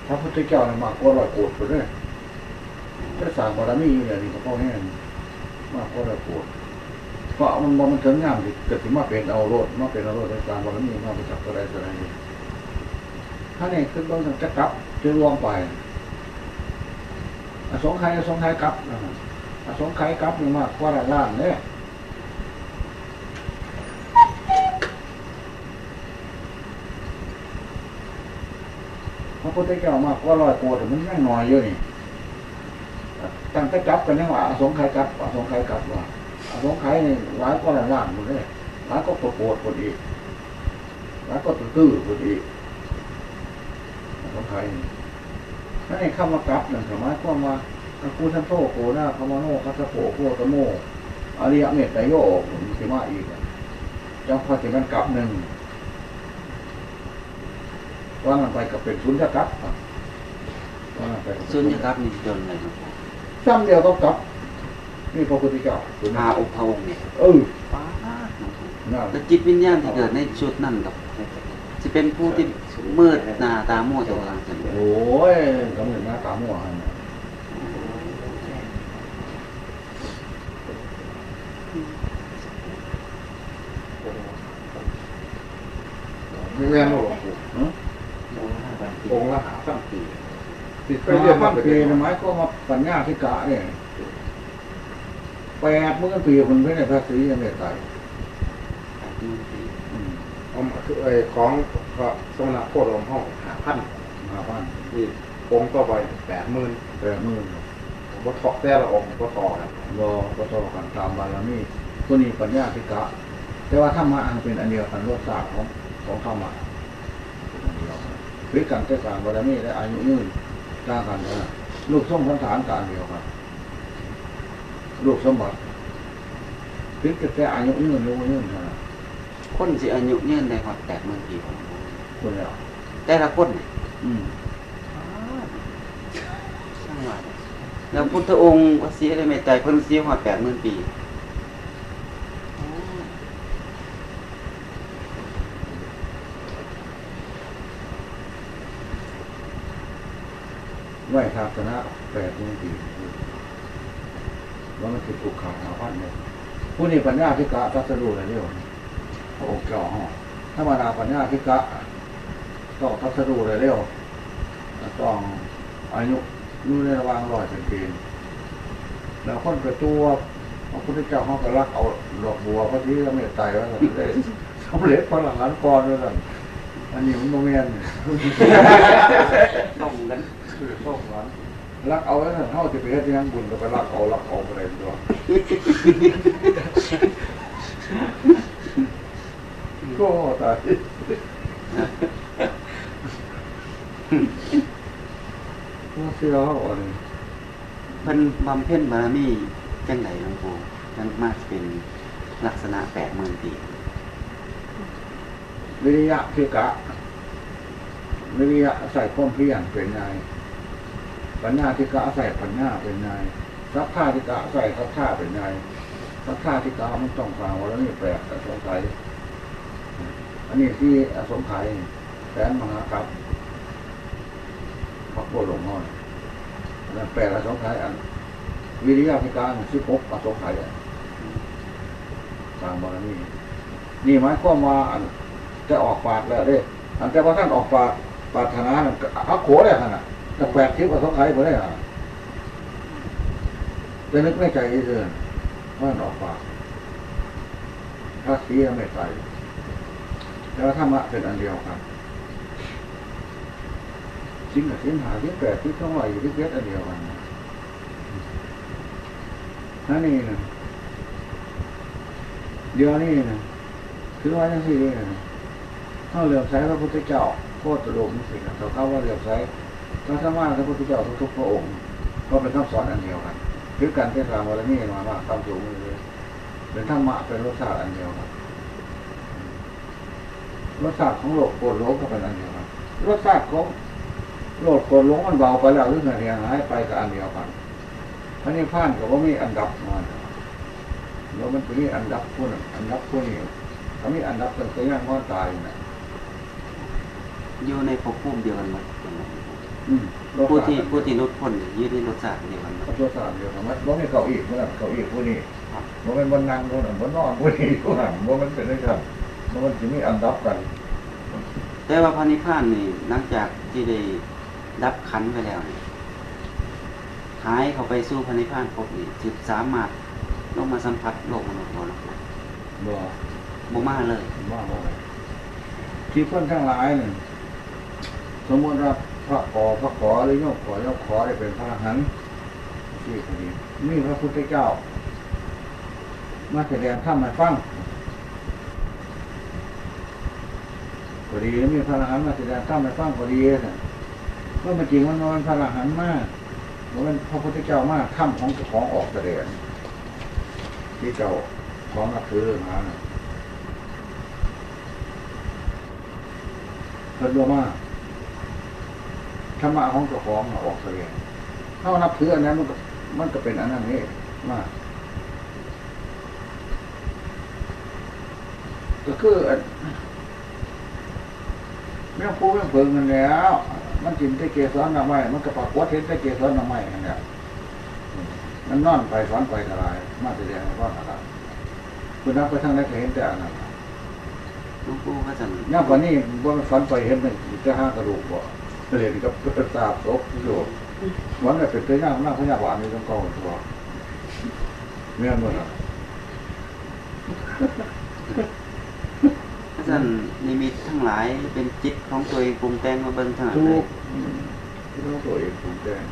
พระพุทธเจ้าเนี่ยมากกว่าร้อยโกรธไปเลยถ้าสางบารมีอยู่เนี่ยนี่ก็พ่อแห้งมากกว่าร้อยโกรธเพราะมันมันถึงงามที่เกิดถึงมาเป็นเอาโลดมาเป็นเอาโลดในสางบารมีมาประจักษ์อะไรอะไรถ้าเนี่ยขึ้นต้นจะกลับจะรวมไปอสงไขยอสงไขยกลับอสงไขยกลับนี่มากกว่าล้านเนี่ย ระพุทธเจ้ามากว่าร้อยโกดมันยังน้อยอยู่นี่ตั้งแต่กลับกันยังว่าอสงไขยกลับอสงไขยกลับว่าอสงไข่หลายกว่าล้านล้านหมดเลยหลายก็โกรธโกรธคนอีกหลายก็ตื้อๆคนอีกของไทยนั่นเองคำว่ากลับนั่นสมัยความว่าคูทันโตโกนาคามโนคัสโปโคตโมอริยเมตไตโยมันสิมาอีกจังพอสิมันกลับหนึ่ง ว่ามันไปกับเป็นศูนย์กลับว่ามันไปกับ
สุญญครับนี่จนเลยหลวงปู่
ซ้ำเดียวก็กลับ นี่พระพุทธเจ้าศูนย์
หาองค์พระองค์เนี่ย
เออ
ป้าดหลวงปู่
นั่น
แล้วจิตวิญญาณที่เกิดในชุดนั่นกับจะเป็นผู้ที่มืดหน้าตามัวตัวกลางกัน
โอ้ยกำเนิดมาตามหัวหันน่ะ
ไม่แม่นหรอกปู่
ฮะ
องค์ละหาสั้นปีติดไป
ไป
เรี
เรี
ย
ย
น
น
มา
มา
เป็น
ปี
เด็ก
นะหมายก็มาปัญญาธิกะเนี่ยแปดหมื่นปีมันไม่ได้ภาษียังไม่ตายอืม
เอามาคือไอ้ของพระสมณะโคตรลมห้องหาพัน
ห้าพัน
อีกองค์ต่อไปแปดหมื่น
แปดหมื่น
บ่ทอกแต่ละองค์บ่ทอกัน
รอก็ต่อกันตามบารมีผู้นี้ปัญญาธิกะ แต่ว่าธรรมะอันเป็นอันเดียวกันรสชาติของของธรรมะเป็นอันเดียวกันหรือกันแต่ต่างบารมีและอายุยืนต่างกันนะลูกส้มพันฐานกันเดียวกันลูกสมบัติหรือแต่อายุยืนรู้ยืนเท่านั้น
คนสิอายุยืนได้ฮอด80,000ปีบ่
คนแล้ว
แต่ละคนนี่
อืม
ช่างว่าแล้วพุทธองค์ว่าเสียได้ไม่ใจเพิ่นเสียฮอด80,000ปี
ไห วทาสนะแปดมื่นปีว่ามันคือถูกขาดหาพันเนี่ยผู้นี้ปัญญาธิกะตัสรู้อะไรเรียวพระองค์เจ้าห้องธรรมดาปัญญาธิกะต้องตัสรู้อะไรเรียวต้องอายุอยู่นในระวางร้อยเป็นปีแล้วคนไปตัวพระพุทธเจ้าเขาก็รักเอาดอกบัวพระที่ก็ไม่ตายว่าสำเร็จสำเร็จพระหลังนั้นก่อนด้วยกันอันนี้มันโมเมน
ต้องกัน
ร้อนรักเอาแล้วเท่าที่ไปเฮ็ดที่ยังบุญก็ไปรักเอารักเอาไปเลยตัวก็ตายว่าเสียเขาอ่อน
เพิ่นบำเพ็ญบารมีจังไดหลวงปู่จังมาเป็นลักษณะ80,000ปี
วิริยะคือกะวิริยะใส่ความเพียรเป็นนาย ปัญญาที่กะใส่ปัญญาเป็นนายสัพพาที่กะใส่สัพพาเป็นนายสัพพาที่กะมันต้องฟังว่าแล้วนี่แปลกแต่สงสัยอันนี้ที่อสงไขยแสนมหาครับพระโพธิหลวงพ่อนนั้นแปลกอสงไขยอันวิริยะที่กะสิบหกอสงไขยอะตามบารมีนี่หมายความว่าอันจะออกปากแล้วเด้ อันแต่ว่าท่านออกปากปรารถนานั่นก็เอาโขได้ขนาด แต่แปดทิพย์กับสองไข่บ่ได้ขนาดจะนึกไม่ใจเสื่อว่ามันออกปากถ้าเสียไม่ใส่แต่ว่าธรรมะเป็นอันเดียวกันสิ่งกับสิ่งหาสิ่แปดที่เข้ามาอยู่ที่เกิดอันเดียวกันนั่นนี่นะเดี๋ยวนี้นะคือว่าจังสี่นะถ้าเหลือบใช้พระพุทธเจ้าโคตรโลมสิครับเขาเข้าว่าเหลือบใช้ พระสมมาพระพุทธเจ้าทุกๆพระองค์ก็เป็นคำสอนอันเดียวกันคือการเทศนาวันนี้มาว่าคำสูงเลยเป็นธรรมะเป็นรสชาติอันเดียวกันรสชาติของโลกโกรธโลกก็เป็นอันเดียวกันรสชาติของโลกโกรธโลกมันเบาไปแล้วหรือเงียหายไปกับอันเดียวกันพระนิพพานก็ว่ามีอันดับมาแล้วมันเป็นอันดับผู้นั้นอันดับผู้นี้ถ้ามีอันดับเป็นตัวอย่างงอนตายนะ
อยู่ในภพภูมิเดียวกันหมด ผู้ที่ผู้ที่นุดพ้นอยู่ในรสชาติเดียวกันหมด
ตัวสามเดียวกันมันว่ามีเก้าอี้เมื่อนั้นเก้าอี้ผู้นี้ว่ามันบนนั่งผู้นั้นบนนอนผู้นี้ผู้นั้นว่ามันเป็นได้ครับว่ามันจะมีอันดับกัน
แต่ว่าพระนิพพานนี่หลังจากที่ได้ดับขันธ์ไปแล้วนี่หายเข้าไปสู่พระนิพพานครบนี่สิสามารถลงมาสัมผัสโลกมนุษย์บ่หรอก
บ่
บ่มาเลย
ว่าบ่ที่เพิ่นทั้งหลายนี่สมมติว่า พระขอพระขอหรือโยกขอโยกขอได้เป็นพระอรหันต์ที่พอดีนี่พระพุทธเจ้า มาแสดงธรรมให้ฟังพอดีมีพระอรหันต์มาแสดงธรรมให้ฟังพอดีนะเมื่อมันจริงมันนอนพระอรหันต์มากมันพระพุทธเจ้ามากถ้ำของเจ้าของออกแสดงที่เจ้าของนับถือมาน่ะเพิ่นว่ามาธ รรมะของเจ้าของน่ะออกแสดงถ้านับถืออันนั้นมันก็มันก็เป็นอันนั้นนี่มากก็คืออันแม่งปูแม่งเพิงกันแล้ว มันกินแต่เกสรหน่อไม้มันก็ปรากฏเห็นแต่เกสรหน่อไม้กันแล้วมันนอนไปสอนไปอะไรมาแสดงว่าอะไรคุณนับไปทางไหนก็เห็นแต่อันนั้น
หลวงปู่ก็จะ
ย่ำกว่านี้ว่ามันฝันไปเห็นมันจะห้ากระดูกบ่ เรียนกับสาบศพอยู่วันนี้เป็นตัวอย่างหน้าพญาหวานนี่ต้องเก่าตัวเมียนบ่ล่ะ
อาจารย์นิมิตทั้งหลายเป็นจิตของตัวเองปรุงแต่งมาเบิ่งทั้งนั้น
ทุ
เลย
กที่ต้องตัวเองถูกแจ้ง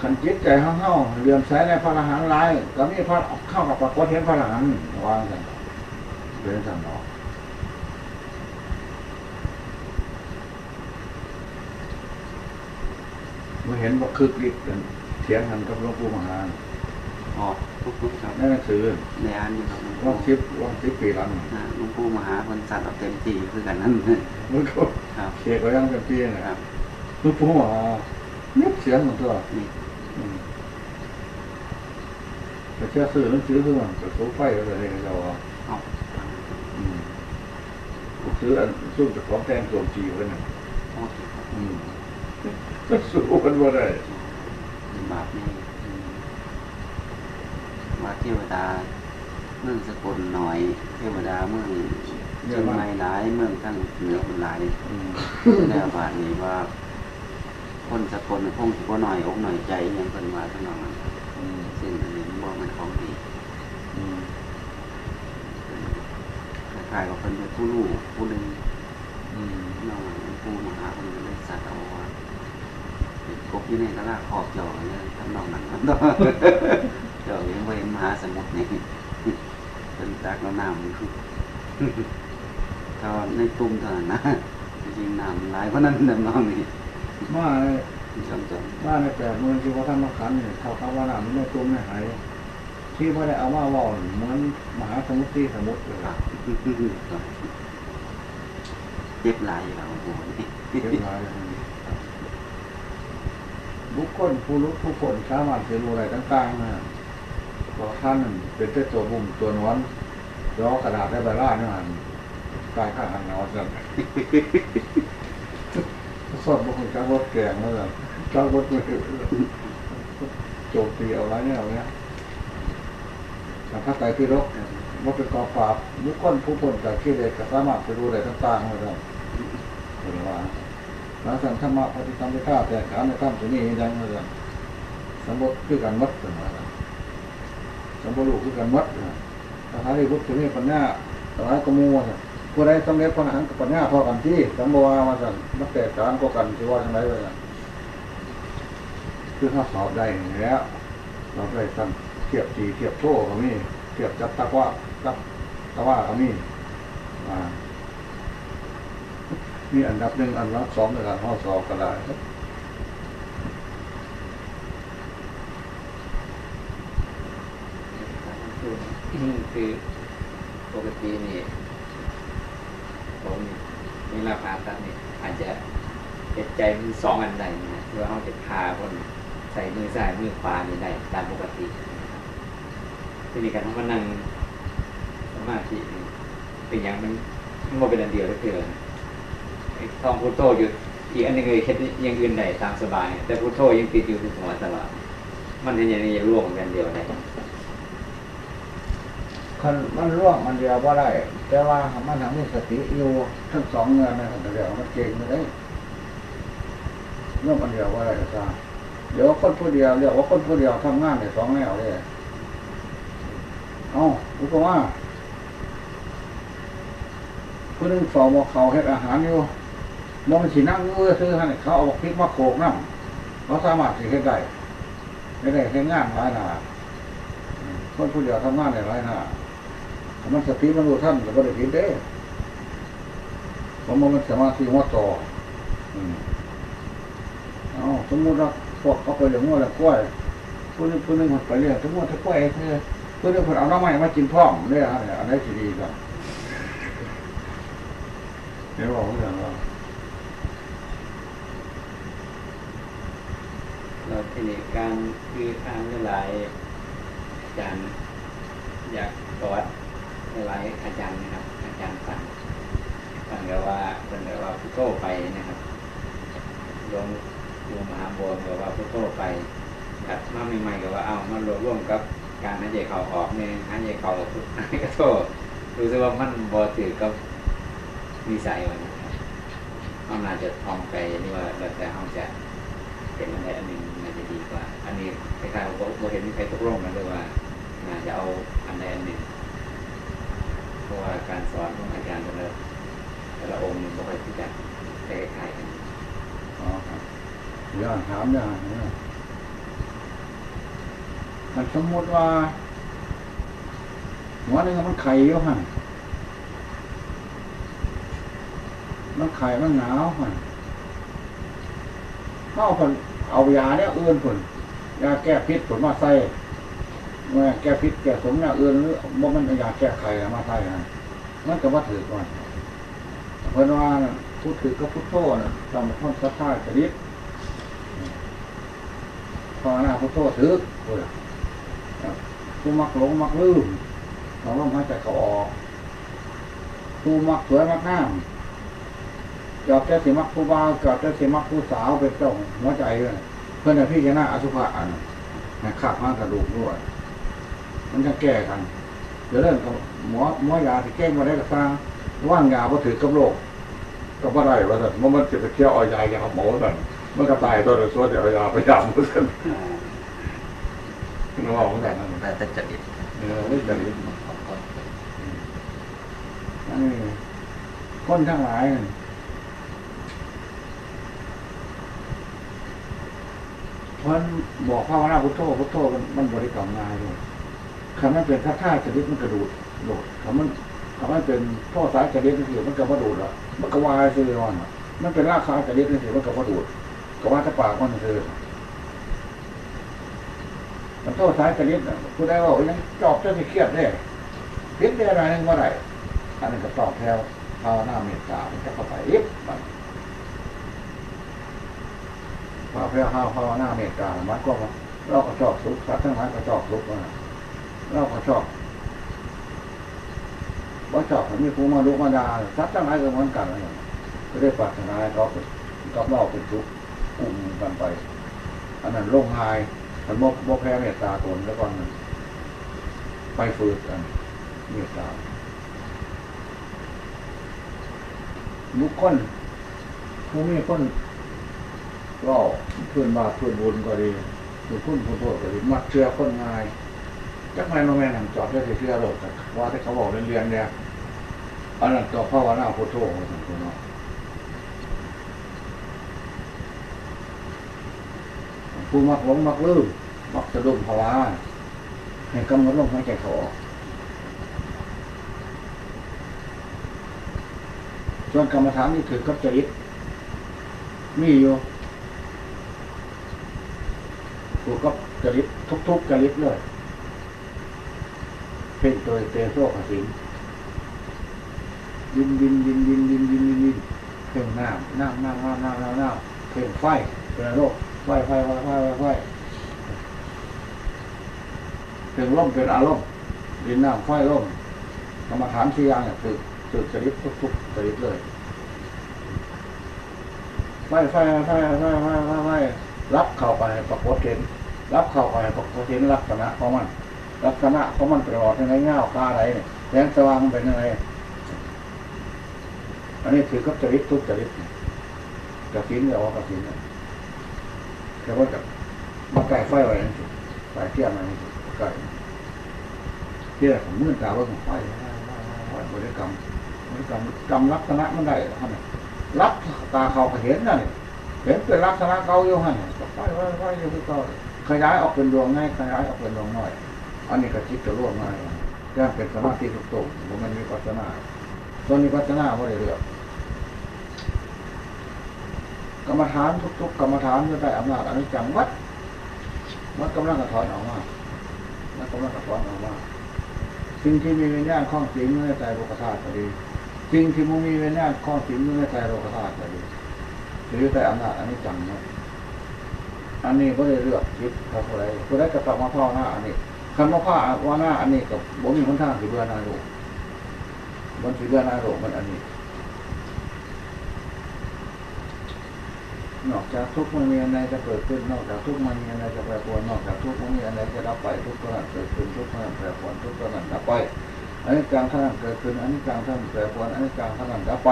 ขันจิตใจเฮาเฮาเลื่อมใสในพระอรหันต์หลายก็มีพระเข้ากับปรากฏเห็นพระอรหันต์วางกันเป็นสันเนาะ มื่อเห็นบอกคึกฤทธิ์กันเถียงกันกับหลวงปู่มหา
อ๋อทุกๆครับ
ในหนังสือ
ในอ่านอยู่ครับหลวง
ว่า
ปู่
สิบว่าสิบปีหลัง
อ่าหลวงปู่มหาคนสัตว์เอาเต็มที่คือกันนั่น
มันก็
ครับ
เขียนก็ยังเป็นปีนะ
ค
ค
รั
รับบหลวงปู่มหานึกเสียงของตัว
นี่
อืมแต่เชื่อซื้อหนังสือคือมันกระสูไฟอะไรกันเราอะ
เอา
อืมซื้ออันสู้จากของแทนตัวจีไว้น่ะ
โอเคครับ
อืมก็ สู้กันบ่ได้
บาปนี่ว่าเทวดาเมืองสกลหน่อย เทวดาเมืองเชียงใหม่หลาย เมืองทั้งเหนือมันหลายแล้วบาดนี้ว่า คนสกลคงสิบ่หน่อยอกหน่อยใจยังเพิ่นว่าทั้งนั้น
อืม
ซึ่งอันนี้บ่มันของดีคล้ายๆกับเพิ่นเป็นผู้รู้ผู้หนึงน้องผู้มหาเพิ่นก็เลยสัตว์เอาว่า กบอยู่ในกระลาขอบจ้าเนี่ยทำนองนั้นครับเจ้ายังบ่เห็นมหาสมุทรนี่เป็นตักแล้วน้ำอยู่ถ้าว่าในตุ่มเท่านั้นนะจริงน้ำมันหลายเพราะนั้นน้ำนองนี่
มาใน
จำจ
มาในแปดเมืองที่ว่าท่านมาขันเนี่ยเขาคำว่าน้ำในตุ้มในหายที่ไม่ได้เอามาว่าเหมือนมหาสมุทรที่สมุทรเลย
ครับเจ็บหลายอยู่แล้วโอ้โหนี่
เก็บไว้ บุคคลผู้รู้ทุกคนสามารถจะรู้อะไรต่างๆนะเพราะท่านเป็นแค่ตัวบุ่มตัวนวลย้อกระดาษได้ใบล่านี่มันกายข้าหันนอนกันสดบุคคลการบดแกงแล้วกันการบดมือโจมตีเอาไว้เนี่ยเอาเนี้ยแต่ถ้าไตที่รกว่าเป็นกองปราบบุคคลผู้คนจากขี้เด็กก็สามารถจะรู้อะไรต่างๆเลยครับเห็นว่า หลังจากธรรมะปฏิธรรมไปข้าแต่ขาในถ้ำตัวนี้ยังเลยสมบูรณ์คือการมัดกันมาสมบูรณ์คือการมัดสถานีพุทธตัวนี้ปัญญาสถานกมูว่าผู้ใดสำเร็จพระอรหันต์กับปัญญาพอกันที่สมบูรณ์มาสั่นมัดแต่การก็กันที่ว่าทางไหนเลยคือถ้าสอบได้แล้วเราได้สั่งเทียบจีเทียบโชว์ก็มีเทียบจับตะว่าจับตะว่าก็มีอ่า มีอันดับหนึ่งอันดับสองในการข้อสอบก็ได้
คือปกตินี่ผมเวลาผ่าตัดนี่อาจจะเจ็บใจมันสองอันใดนะคือว่าเขาจะพาคนใส่มือซ้ายมือขวานี่ได้ตามปกติที่นี้การทำมานั่งสมาธิเป็นอย่างมันมันบ่เป็นอันเดียวเลยคือ ท่องพุทโธอยู่อีกอันนึงเลยเฮ็ดอยังอื่นได้ตามสบาย แต่พุทโธยังติดอยู่ที่หัวตลอดมันเป็นอย่างนี้ยังร่วมกันเดียวได้
คันมันร่วงมันเดียวว่าได้ แต่ว่ามันทำให้สติอยู่ทั้งสองเงินนะเดียวมันเก่งเลยร่วมมันเดียวว่าได้ก็ตามเดี๋ยวคนผู้เดียวเรียกว่าคนผู้เดียวทำงานในสองแนวเลยเอ้าอุปมาผู้หนึงสอบบอเขาเฮ็ดอาหารอยู่ มองสีนั่งอยู่ซื้อให้เขาเอาพริกมาโขกน้ำเขาสามารถสิเฮ็ดได้ไม่ได้เฮ็ดงานหลายหนาคนผู้เดียวทำงานในหลายหนามันสติมันรู้ท่านก็ไม่ได้ผิดเด้ผมว่ามันสมาธิหัวต่ออืมเอาสมมติว่าพวกเขาไปเลี้ยงวัวเลี้ยงกล้วยผู้นึงผู้นึงมันไปเลี้ยงทั้งวัวทั้งกล้วยเพื่อผู้นึงคนเอาหน้ำไม้มากินพร้อมเนี่ยอันนี้อันนี้สิดีกันเดี๋ยวบอกเรื่องว่า
เราทีนี้การคือทางหลายอาจารย์อยากประวัติหลายอาจารย์นะครับ อาจารย์สั่งสั่งก็ว่าเป็นก็ว่าพุทโธไปนะครับรวมรวมมหาบัวก็ว่าพุทโธไปครับมาใหม่ๆก็ว่าเอามารวมร่วมกับการหายใจเขาออกเนี่ยหายใจเขาพุทหายใจโทษรู้สึกว่ามันบ่ถือกับนิสัยมันนะครับมันน่าจะทองไปนี่ว่าแต่เขาจะเป็นอันใดอันหนึ่ง ว่า อันนี้คล้ายๆว่าเราเห็นใครตกลงกันเลยว่าน่าจะเอาอันใดอันหนึ่งเพราะว่าการสอนของอาจารย์แต่ละแต่ละองค์มันไม่ค่อยที่จะคล้ายๆกัน
อ๋อครับเดี๋ยวถามเนี่ยนะมันสมมติว่าหัวหนึงมันไข่อยู่หันมันไข่มันหนาวหันเข้าคน เอายาเนี่ยอื่นผลยาแก้พิษผลมาใส่เมื่อแก้พิษแก้สมเนี่ยอื่นหรือว่ามันยาแก้ไขมาใส่ฮะมันก็ว่าถือก่อนเพราะว่าพูดถือก็พุทโธนะจำท่อนสัทธาจริตพอหน้าพุทโธถือพูดผู้มักหลงมักลืมเราลมหายใจเขาออกผู้มักสวยมักงาม เกี่ยวกับสิมักผู้บ่าวเกี่ยวกับสิมักผู้สาวเป็นเจ้าหัวใจเลยเพื่อนพี่ชนะอสุภะอันนะขาดมากกระดูกด้วยมันจะแก้กันเดี๋ยวเรื่องกับหมอหมอยาที่แก้มาได้ก็สร้างว่างยาพอถือกับโรคก็บ่ได้ว่าแต่มันมันจะไปเที่ยวเอายายาหมอสั่นมันก็ตายตัวเดียวส่วนเดียวยาไปยามมันสั่นนึกว่าของแต่นั้น
แต่แต่จริต
เออไม่จะดีอันนี้คนทั้งหลายนั่น เพราะบอกภาวนาพุทโธพุทโธมันมันบริกรรมง่ายเลยคำนั้นเป็นท่าท่าจริตมันกระดูดโดดคำมันคำนั้นเป็นท่อสายจริตนี่คือมันกระดูดอะมันกระวายซื้อวันอะมันเป็นราคาจริตนี่คือมันกระดูดกระว่าถ้าปากมันคือมันท่อสายจริตนะผู้ใดว่าโอ้ยยังจอบจะไม่เครียดได้พิษได้อะไรนึงว่าไรอันนั้นก็ตอบแถวภาวนาเมตตามันจะเข้าไปอิบ มันภาวนาภาวนาเมตตามันก็ว่าเราก็ชอบสุขสัตว์ทั้งหลายก็ชอบสุขมาเราก็ชอบว่าชอบผมมีผู้มาลุมาดาสัตว์ทั้งหลายก็เหมือนกันนะก็ได้ปรารถนาให้เขาเป็นกับเราเป็นทุกข์อุ้มกันไป อันนั้นโล่งหายมันบกบกแพ้เมตตาตนแล้วก่อนนั้นไปฝึกกันเมตตาบุคคลผู้มีคน ก็เพื่อนบาเพื่อนบุญก็ดีหรือพุ่นพุ่นโทษก็ดีมักเชื่อคนง่ายจักแม่นบ่แม่นหันจอดได้เชื่อโลดแต่ว่าที่เขาบอกเรียนเนี่ยอันนั้นต่อว่าหน้าพุทโธของสังคมเนาะผู้มักหลงมักลืมมักสะดุ้งภาวะให้กำหนดลมหายใจเขาออกส่วนกรรมฐานนี่ถือกับจริตมีอยู่ ถูกกับจริตทุกๆจริตเลยเพ่งตัวเตะโซ่ขสิงยินยินยินยินยินยินยินยินเพ่งน้ำน้ำน้ำน้ำน้ำน้ำน้ำเพ่งไฟเป็นโรคไฟไฟไฟไฟไฟไฟเพ่งลมเป็นอารมณ์ดินน้ำไฟลมกรรมฐานสี่อย่างเนี่ยคือคือจริตทุกๆจริตเลยไฟไฟไฟไฟไฟไฟไฟรับเข้าไปปรากฏเห็น รับเข้าไปปกฏเห็นลักษณะของมัน ลักษณะของมันเป็นหลอดยังไงเงาคาอะไรเนี่ยแสงสว่างมันเป็นยังไงอันนี้ถือกับจริตทุกจริตกระสินเดี๋ยว่ากระสินนะแต่ว่าจะมาไก่ไฟไว้นั่นสิไฟเที่ยงอะไรนี่สิไก่เที่ยงของมือตาว่าของไฟไฟบริกรรมบริกรรมกรรมลักษณะมันได้ท่านน่ะรับตาเขาเห็นนั่นเห็นเป็นลักษณะเก่าอยู่หันก็ไฟไฟไฟอยู่ที่เก่า ขยายออกเป็นดวงง่ายขยายออกเป็นดวงน้อย อันนี้ก็จิตจะร่วมง่ายย่างเป็นสมาธิทุกตัวมันมีปัจนาส่วนนี้ปัจนาไม่ได้เลือกกรรมฐานทุกๆกรรมฐานจะได้อำนาจอันนี้จังวัดมันกำลังกระถอนออกมามันกำลังกระถอนออกมาสิ่งที่มีวิญญาณคล้องสิงอยู่ในใจโลกธาตุก็ดีสิ่งที่มันมีวิญญาณคล้องสิงอยู่ในใจโลกธาตุก็ดีหรือแต่อำนาจอันนี้จังนะ อันนี้ก็ได้เลือกคิดกับอะไรผู้ใดกระตับมาพ่อหน้าอันนี้คำว่าผ้าว่าหน้าอันนี้กับบ่มีคนทางสิเบื่อนาโลกมันสิเบื่อนาโลกมันอันนี้นอกจากทุกข์มันมีอะไรจะเกิดขึ้น นอกจากทุกข์มันมีอะไรจะแปรปรวนนอกจากทุกข์มันมีอะไรจะรับไปทุกข์ก็นั้นเกิดขึ้นทุกข์ก็นั้นแปรปรวนทุกข์ก็นั้นดับไปอันนี้กลางท่านเกิดขึ้นอันนี้กลางท่านแปรปรวนอันนี้กลางท่านดับไป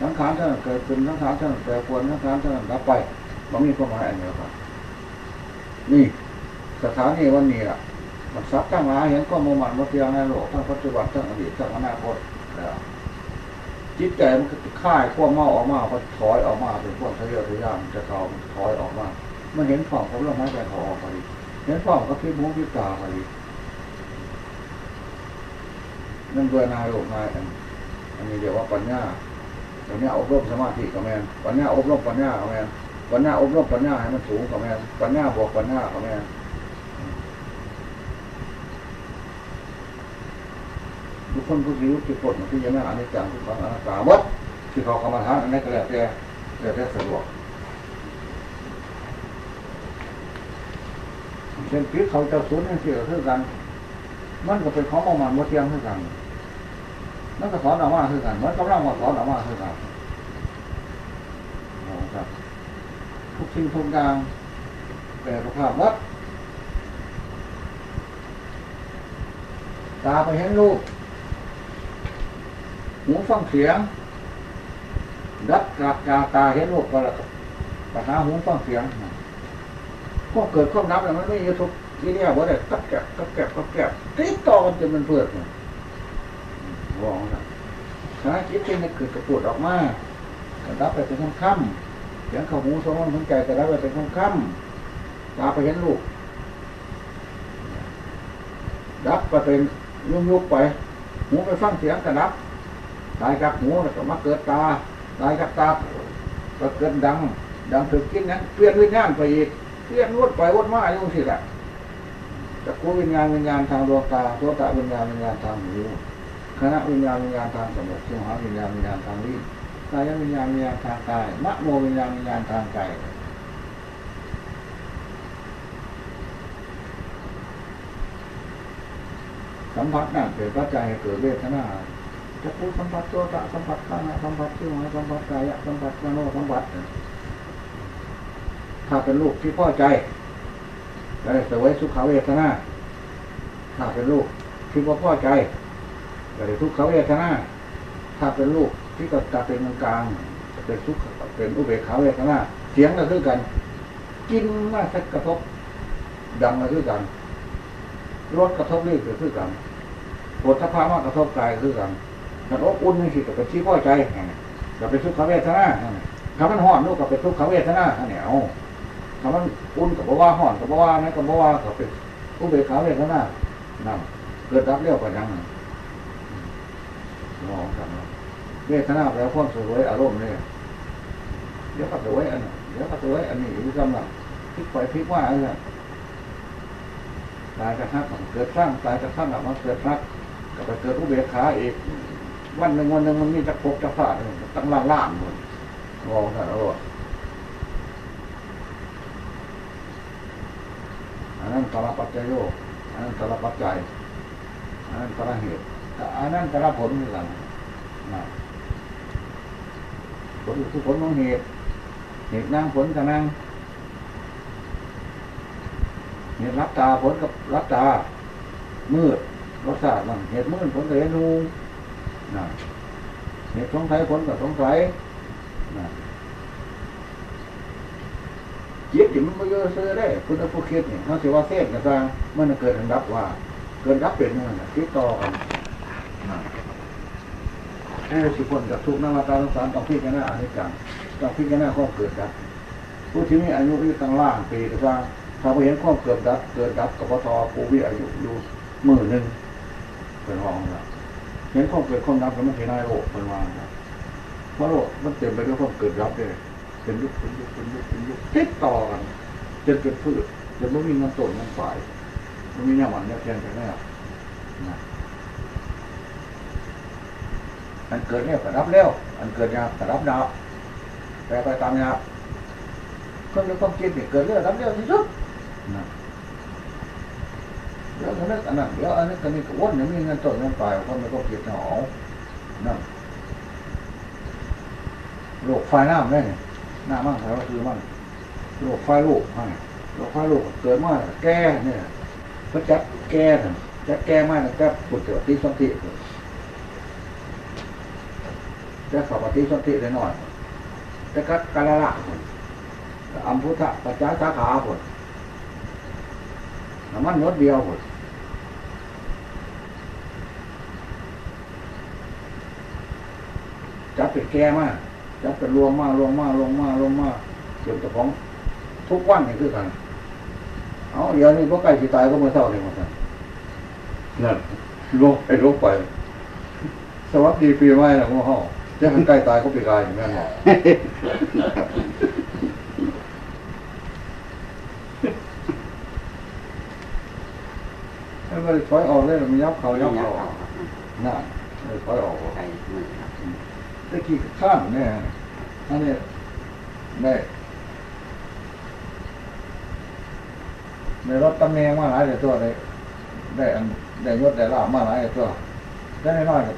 สังขารท่านเกิดขึ้นสังขารท่านแปรปรวนสังขารท่านดับไปมันมีความหมายอันเดียวกันนี่สถานีวันนี้ล่ะมันซับทั้งหลายเห็นก็มุมันวัเทียงในโลกทั้งปัจจุบันทั้งอดีตทั้งอนาคตแล้วจิตใจมันค่ายขั้วเมาออกมาพอถอยออกมาเป็นพวกทะเยอทะยานจะเก่ามันถอยออกมามันเห็นฟองกับลมหายใจเขาออกพอดีเห็นฟองกับพิบหูพิบตาพอดีนั่นเบื่อนายโลกนายอันอันนี้เรียกว่าปัญญา ปัญญาอบรมสมาธิกับแมนปัญญาอบรมปัญญากับแมนปัญญาอบรมปัญญาให้มันสูงกับแมนปัญญาบวกปัญญากับแมนทุกคนผู้ที่รู้ที่ปลดที่ยังไม่อนิจจังทุกขังอนัตตาหมดที่เขากรรมฐานอันนี้ก็แล้วแต่แล้วแต่สะดวกเช่นพิษเขาจ้าศูนย์นั่นสิก็คือกัน มันก็เป็นของประมาณมดเทียงคือกัน มันก็สอนออกมาคือกันมันกำลังมาสอนออกมาคือกันเอาครับ ทุกสิ่งทุกอย่างแปลสภาพวัดตาไปเห็นรูปหูฟังเสียง ดัดกากตาตาเห็นรูปก็แล้วก็ไปหาหูฟังเสียงก็เกิดข้อนับแล้วมันไม่ยุทุกที่เนี่ยว่าได้กับแกบกับแกบกับแกบติดต่อกันจนมันเพื่อน วองนะขณะจิตที่มันเกิดกระปุดออกมากระดับไปเป็นค่ำๆเสียงเขาหูสมองทั้งใจกระดับไปเป็นค่ำๆตาไปเห็นลูกดับไปเป็นยุบยุบไป หูไปฟังเสียงกระดับตายจากหูแล้วก็มาเกิดตาตายจากตาก็เกิดดัง ดังถึงกินนั้นเปลี่ยนวิญญาณไปอีกเปลี่ยนวดไปวดมาอยู่สิแหละจักรวิญญาณวิญญาณทางดวงตาตัวตาวิญญาณวิญญาณทางหู คณะวิญญาณวิญญาณทางสมองชิวหาวิญญาณวิญญาณทางลิ้นกายวิญญาณวิญญาณทางกายมะโมวิญญาณวิญญาณทางใจสัมผัสนั่นเกิดปัจจัยเกิดเวทนาจักรสัมผัสตัวตาสัมผัสข้างสัมผัสชิวหาสัมผัสกายสัมผัสมโนสัมผัสถ้าเป็นลูกที่พ่อใจก็ได้เสวยสุขเวทนาถ้าเป็นลูกที่พ่อพ่อใจ ก็ได้ทุกขเวทนาถ้าเป็นลูกที่ก็จะเป็นกลางเป็นสุขเป็นอุเบกขาเวทนาเสียงก็คือกัน กินมาสักกระทบ ดังก็คือกันรถกระทบนี่ก็คือกันปวดทัพพามากระทบกายคือกันถ้าอบอุ่นนี่สิก็เป็นที่พ่อใจก็เป็นสุกขเวทนาถ้ามันห่อนลูกก็เป็นทุกขเวทนาเนี่ยเอาถ้ามันอุ่นกับบ่ว่าห่อนกับบ่ว่านะกับบ่ว่าก็เป็นอุเบกขาเวทนานั่นเกิดรับเรียวกว่ายังนั่น ลองกันเวทนาแปลความสวยอารมณ์เนี่ยเดี๋ยวก็สวยอันนั้เดี๋ยวก็สวยอันนี้อยู่กำลังพลิกไปพลิกว่าอันนั้นตายกระทักเกิดสร้างตายกระทักมันเกิดรักก็ไปเกิดอุเบขาอีกวันหนึ่งวันหนึ่งมันมีจะพกจะฟาดตั้งล่างล่างหมดลองกันเอาอันนั้นตระปัจจโยอันนั้นตระปัจจัยอันนั้นตระเหตุ อันนั้นตระผลนี่แหละนะผลคือผลของเหตุ เหตุนั่งผลกับนั่งเหตุรับตาผลกับรับตา มืดรสชาติมันเหตุมืดผลกับเห็นูนะเหตุสงสัยผลกับสงสัยนะจิตที่มันไม่เยอะซื้อได้คุณเอาผู้คิดเนี่ยเขาเสิว่าเส้นกันซะมันเกิดอันดับว่า เกิดดับเป็นนั่นน่ะคิดต่อกัน ผู้สิคนกับทุกข์นวัตาสงสารต้องพิจารณาอนิจจังต้องพิจารณาข้อเกิดดับผู้ที่มีอายุยู่ตั้งล่างปีก็ว่าถ้าไปเห็นข้อเกิดดับเกิดดับกับพทผู้วิอายุอยู่มือหนึ่งเป็นห้องละเห็นข้อเกิดข้อดับก็ไม่เห็นนายโลกเป็นวางนะเพราะโลกมันเต็มไปด้วยข้อเกิดดับเลยเป็นยุคเป็นยุคเป็นยุคเป็นยุคติดต่อกันจนเป็นพืชจนไม่มีเงินต้นเงินฝ่ายมันมีนี่ยมันเนี่ยแทนกันแน่นะ อันเกิดเนี่ยกระดับเร็วอันเกิดยากกระดับดาวแปลไปตามยากก็มีความคิดเนี่ยเกิดเรื่องดับเร็วที่สุดนะเดี๋ยวอันนั้อันนั้นเดี๋ยวอันนี้กันนี่ก็วนเนี่ยมีเงินต้นเงินฝ่ายคนไม่ก็คิดหนอนั่นโลกไฟน้ำได้เนี่ยหน้ามั่งแต่ว่าคือมั่งโรคไฟลูกให้โรคไฟลูกเกิดมาแก้เนี่ยพระจัดแก้น่ะจัดแก้มาเนี่ยแก้ปุตตะติสันติ แก้สอบปฏิสนติได้หน่อยแต่กัดกาละละคนอัมพุทธปัจจาสาขาคนน้ำมันยดเดียวคนจับไปแก้มากจับไปรวมมากรวมมากรวมมากรวมมาจนเจ้าของทุกวันนี่คือกัน เอาเดี๋ยวนี้พวกไก่สิตายก็มาเศร้าเลยมาสั่นนั่นลงไปลงไป สวัสดีปีใหม่นะพว กเขามันใกล้ตายก็ปีกายอย่างนั้นหรอกแล้วมันถอยออกเลยมันยับเขายับเขาน่ะเลยถอยออก
ไก่มือครับ
ได้ขี่ข้ามเนี่ยอันนี้ได้ในรถตำแหน่งมาหลายแต่ตัวได้ได้ได้ยศได้ลาบมาหลายแต่ตัวได้น้อยๆก็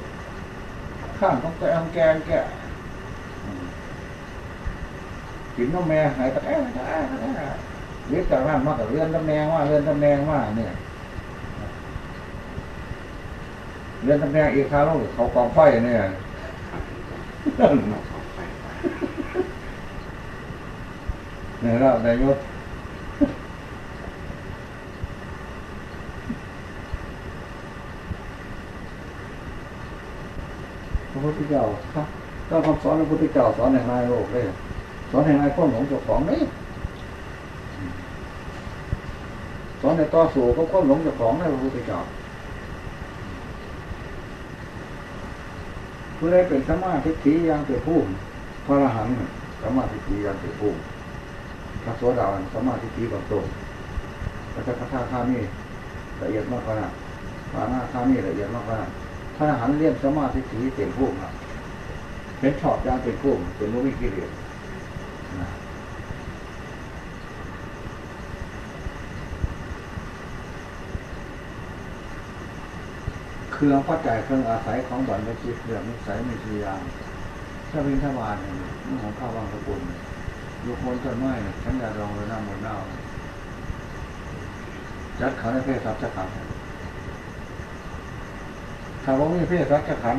ข้ามต้องแกงแกงแกกินน้ำแม่หายตะแอะตะแอะตะแอะเรียกจากนั้นมากกับเลื่อนตำแหน่งว่าเลื่อนตำแหน่งว่าเนี่ยเลื่อนตำแหน่งอีกครั้งเขากองไฟเนี่ย
เนี่
ยเรานายก พระพุทธเจ้าครับก็คำสอนของพระพุทธเจ้าสอนในนายโลกเลยสอนในนายข้อหลงเจ้าของนี่สอนในต่อสู้ก็ข้อหลงเจ้าของในพระพุทธเจ้าผู้ใดเป็นสมมาทิฏฐิยังเป็นผู้พระอรหันต์สมมาทิฏฐิยังเป็นผู้พระโสดาบันสมมาทิฏฐิบางตรงพระเจ้าข้าข้ามีละเอียดมากขนาดพระหน้าข้ามีละเอียดมากขนาด พระอรหันต์เลี่ยมสมาทิฏฐิเป็นผู้ครับเป็นชอบยังเป็นผู้เป็นมุวิกิเลสนะเครื่องปัจจัยเครื่องอาศัยของบัณฑิตเรื่องนิสัยมีชียางถ้าเป็นทวารเนี่ยเรื่องของข้าวบางสกุลลูกคนต้นไม้ฉันอยากลองเลยหน้าหมดหน้าจัดเขันในเพศสัพย์จะขันธ์ ถ้าว่ามีเพศสัจขัน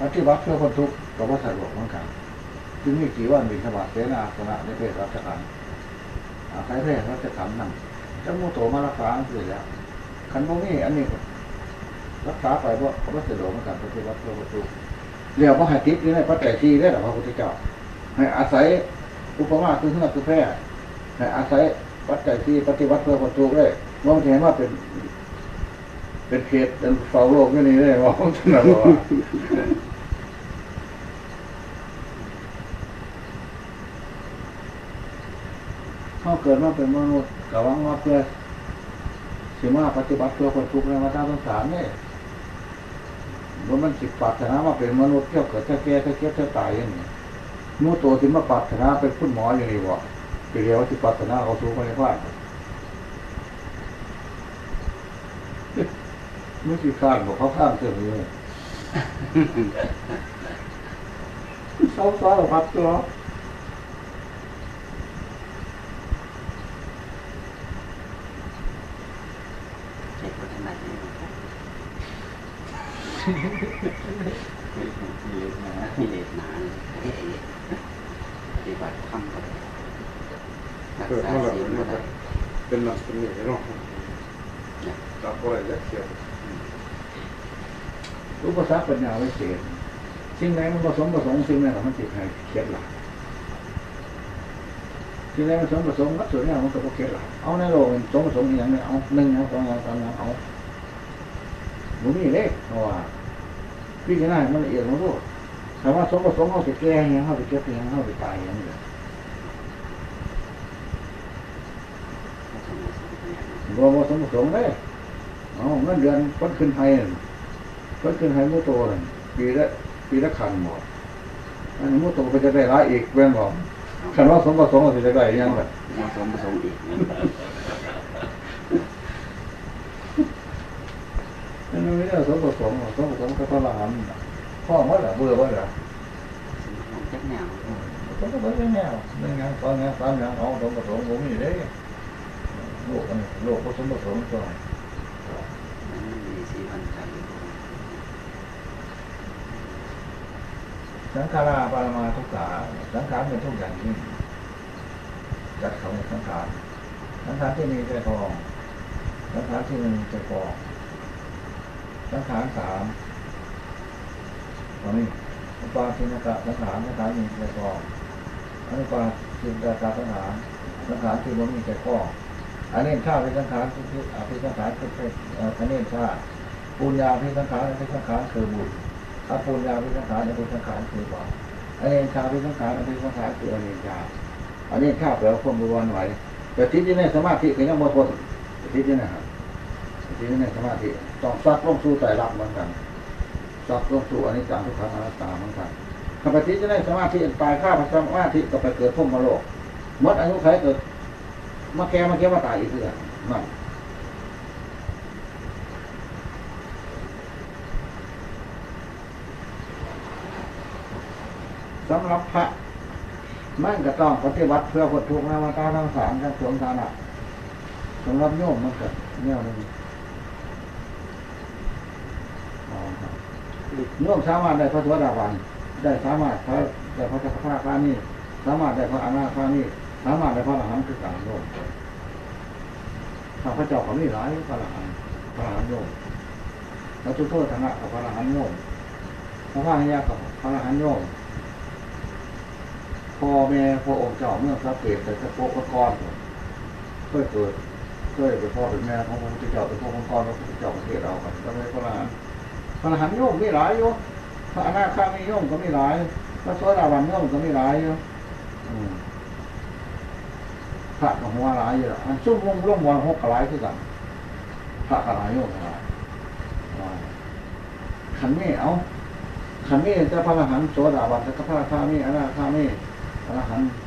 ปฏิบัติเพื่อคนทุกข์กับว่าสะดวกเหมือนกันจึงมีกี่วันบินสบาทเสนาสนะในเพศสัจขันธ์อาศัยเพศสัจขันนั่นจะมูโตมารักษาเสียแล้วขันพวกนี้อันนี้รักษาไปเพราะเขาไม่สะดวกเหมือนกันปฏิบัติเพื่อประตูเรียกว่าให้ติดอยู่ในพระใจทีได้หรอพระพุทธเจ้าให้อาศัยอุปมาคือเฮือคือแพร่ให้อาศัยปัจจัยที่ปฏิบัติเพื่อประตูได้มองเห็นว่าเป็น เป็นเขตเป็นเฝ้าโลกอยู่นี่ได้มองท่านบอกว่าเขาเกิดมาเป็นมนุษย์กะวังว่าเพื่อสิมาปฏิบัติเพื่อคนทุกข์ในวัฏสงสารเนี่ยว่ามันสิปรารถนามาเป็นมนุษย์เที่ยวเกิดเที่ยวแก่เที่ยวเก็บเที่ยวตายอย่างนี้มู่โตสิมาปรารถนาเป็นคุณหมออย่างนี้วะไปเรียกว่าสิปรารถนาเขาสู้ไปในบ้า นไม่สิข้านบอกเขาข้ามเสื่อมเลยเศร้าซ้าพัดตัว
เช็ควัฒนธรรมนี่ครับ
มีเล็กนะ
กิเลสหนาเลยปฏิบัติธรรมก็ได้รัก
เกิด
ษา
มาแบบ
ศีล
นี้
ก็ได้
เป็นหนักเป็นเหนื่อยเนาะ
เนี่ย
จับอะไรยักเขียว
อุปสรรคปัญญาวิเศษสิ่งไหนมันผสมผสมสิ่งนั้นมันติดให้เคล็ดหลักสิ่งไหนมันผสมผสมวัตถุเนี่ยมันก็บ่เคล็ดหลักเอาในโลกมันผสมผสมอย่างนี้เอาหนึ่งเอาสองเอาสามเอาเอาหนูนี่เล็กเพราะว่าพี่จะได้มันละเอียดมันรู้แต่ว่าสมผสมเขาจะแก้ยังเขาจะเก็บยังเขาจะตายยังนี้
ก็สมมติสมมติเนี่ย
รวมผสมผสมเลยเอาเงินเดือนพ้นขึ้นไทย นั่นพ้นขึ้นไทยมุโตนั่นปีละปีละคันหมดอันนี้มุโตก็จะได้ร้ายอีกแม่นบอกคันว่าสมผสมก็จะได้ยังไง
ผสมผสมอีกเนี่ย
นั่นไม่ได้สมผสมหรอกสมผสมก็ตลาดพ่อว่าเหรอเบื่อว่าเหรอ
ผมจักแนว
สมผสมได้แนวหนึ่งงานสองงานสามงานเอาสมผสมผมมีได้โลกอันนี้โลกผสมผสมก็
มันไม่มีสีพันธุ์ใจอยู่
สังขาราปารมาทุกขาสังขารเป็นทุกอย่างที่จัดเขาในสังขารสังขารที่มีใจทองสังขารที่มีใจฟองสังขารสามตอนนี้อุปาทินกะสังขารสังขารมีใจทองอันนี้ปาจินตาสังขารสังขารที่มันมีแต่ข้ออันนี้ชาเป็นสังขารที่อภิสังขารคือเป็นอันนี้ชาปุญญาพิสังขารอภิสังขารคือบุญ อปุญญาพิสังขารอภิสังขารคือบาปอันชาพิสังขารอภิสังขารคืออันชาอันนี้ชาแปลว่าความบริวารไหวแต่ทิศที่ในสมาธิก็นยังบ่ทนทิศที่นะครับทิศที่ในสมาธิต้องซักลงสู่ใจรักเหมือนกันซักลงสู่อันนี้จังทุกขังอนัตตาเหมือนกันถ้าไปที่จะได้สมาธิตายข้าพระสมาธิก็ไปเกิดพุ่มมาโลกมดอายุไขเกิดมาแก่มาแก่มาตายอีกเรื่อยนั่ สำหรับพระมันก็ต้องปฏิบัติเพื่อพ้นทุกข์นามาตาทั้งสามทั้งสวงฐานะสำหรับโยมมันก็แนวหนึงโยมสามารถได้พระสวัสดิวัน ได้สามารถพระได้พระจักรพรรดิพระนี่สามารถได้พระอนาคานี่สามารถได้พระอรหันต์คือการโยมข้าพระเจ้าเขามีหลายพระอรหันต์พระอรหันต์โยมแล้วทุกโทษธนะกับพระอรหันต์โยมพระพายากับพระอรหันต์โยม พ่อแม่พระองค์เจ้าเมื่อพระเกศแต่พระโพกกรเคยเกิดเคยเป็นพ่อเป็นแม่ของพระพุทธเจ้าเป็นพ่อของกรพระพุทธเจ้าประเทศเรากันแล้วไม่พระอรหันต์พระหันโยมมีหลายโยมพระอนาคามีโยมก็มีหลายพระโสดาบันโยมก็มีหลายอยู่อืมพระกับหัวหลายอยู่แล้วอันซุ่มร่มร่มวันหกหลายคือกันพระกับหลายโยมหลายขันนี้เอาขันนี้จะพระหันโสดาบันจะพระอนาคามีอนาคามี อรหันต์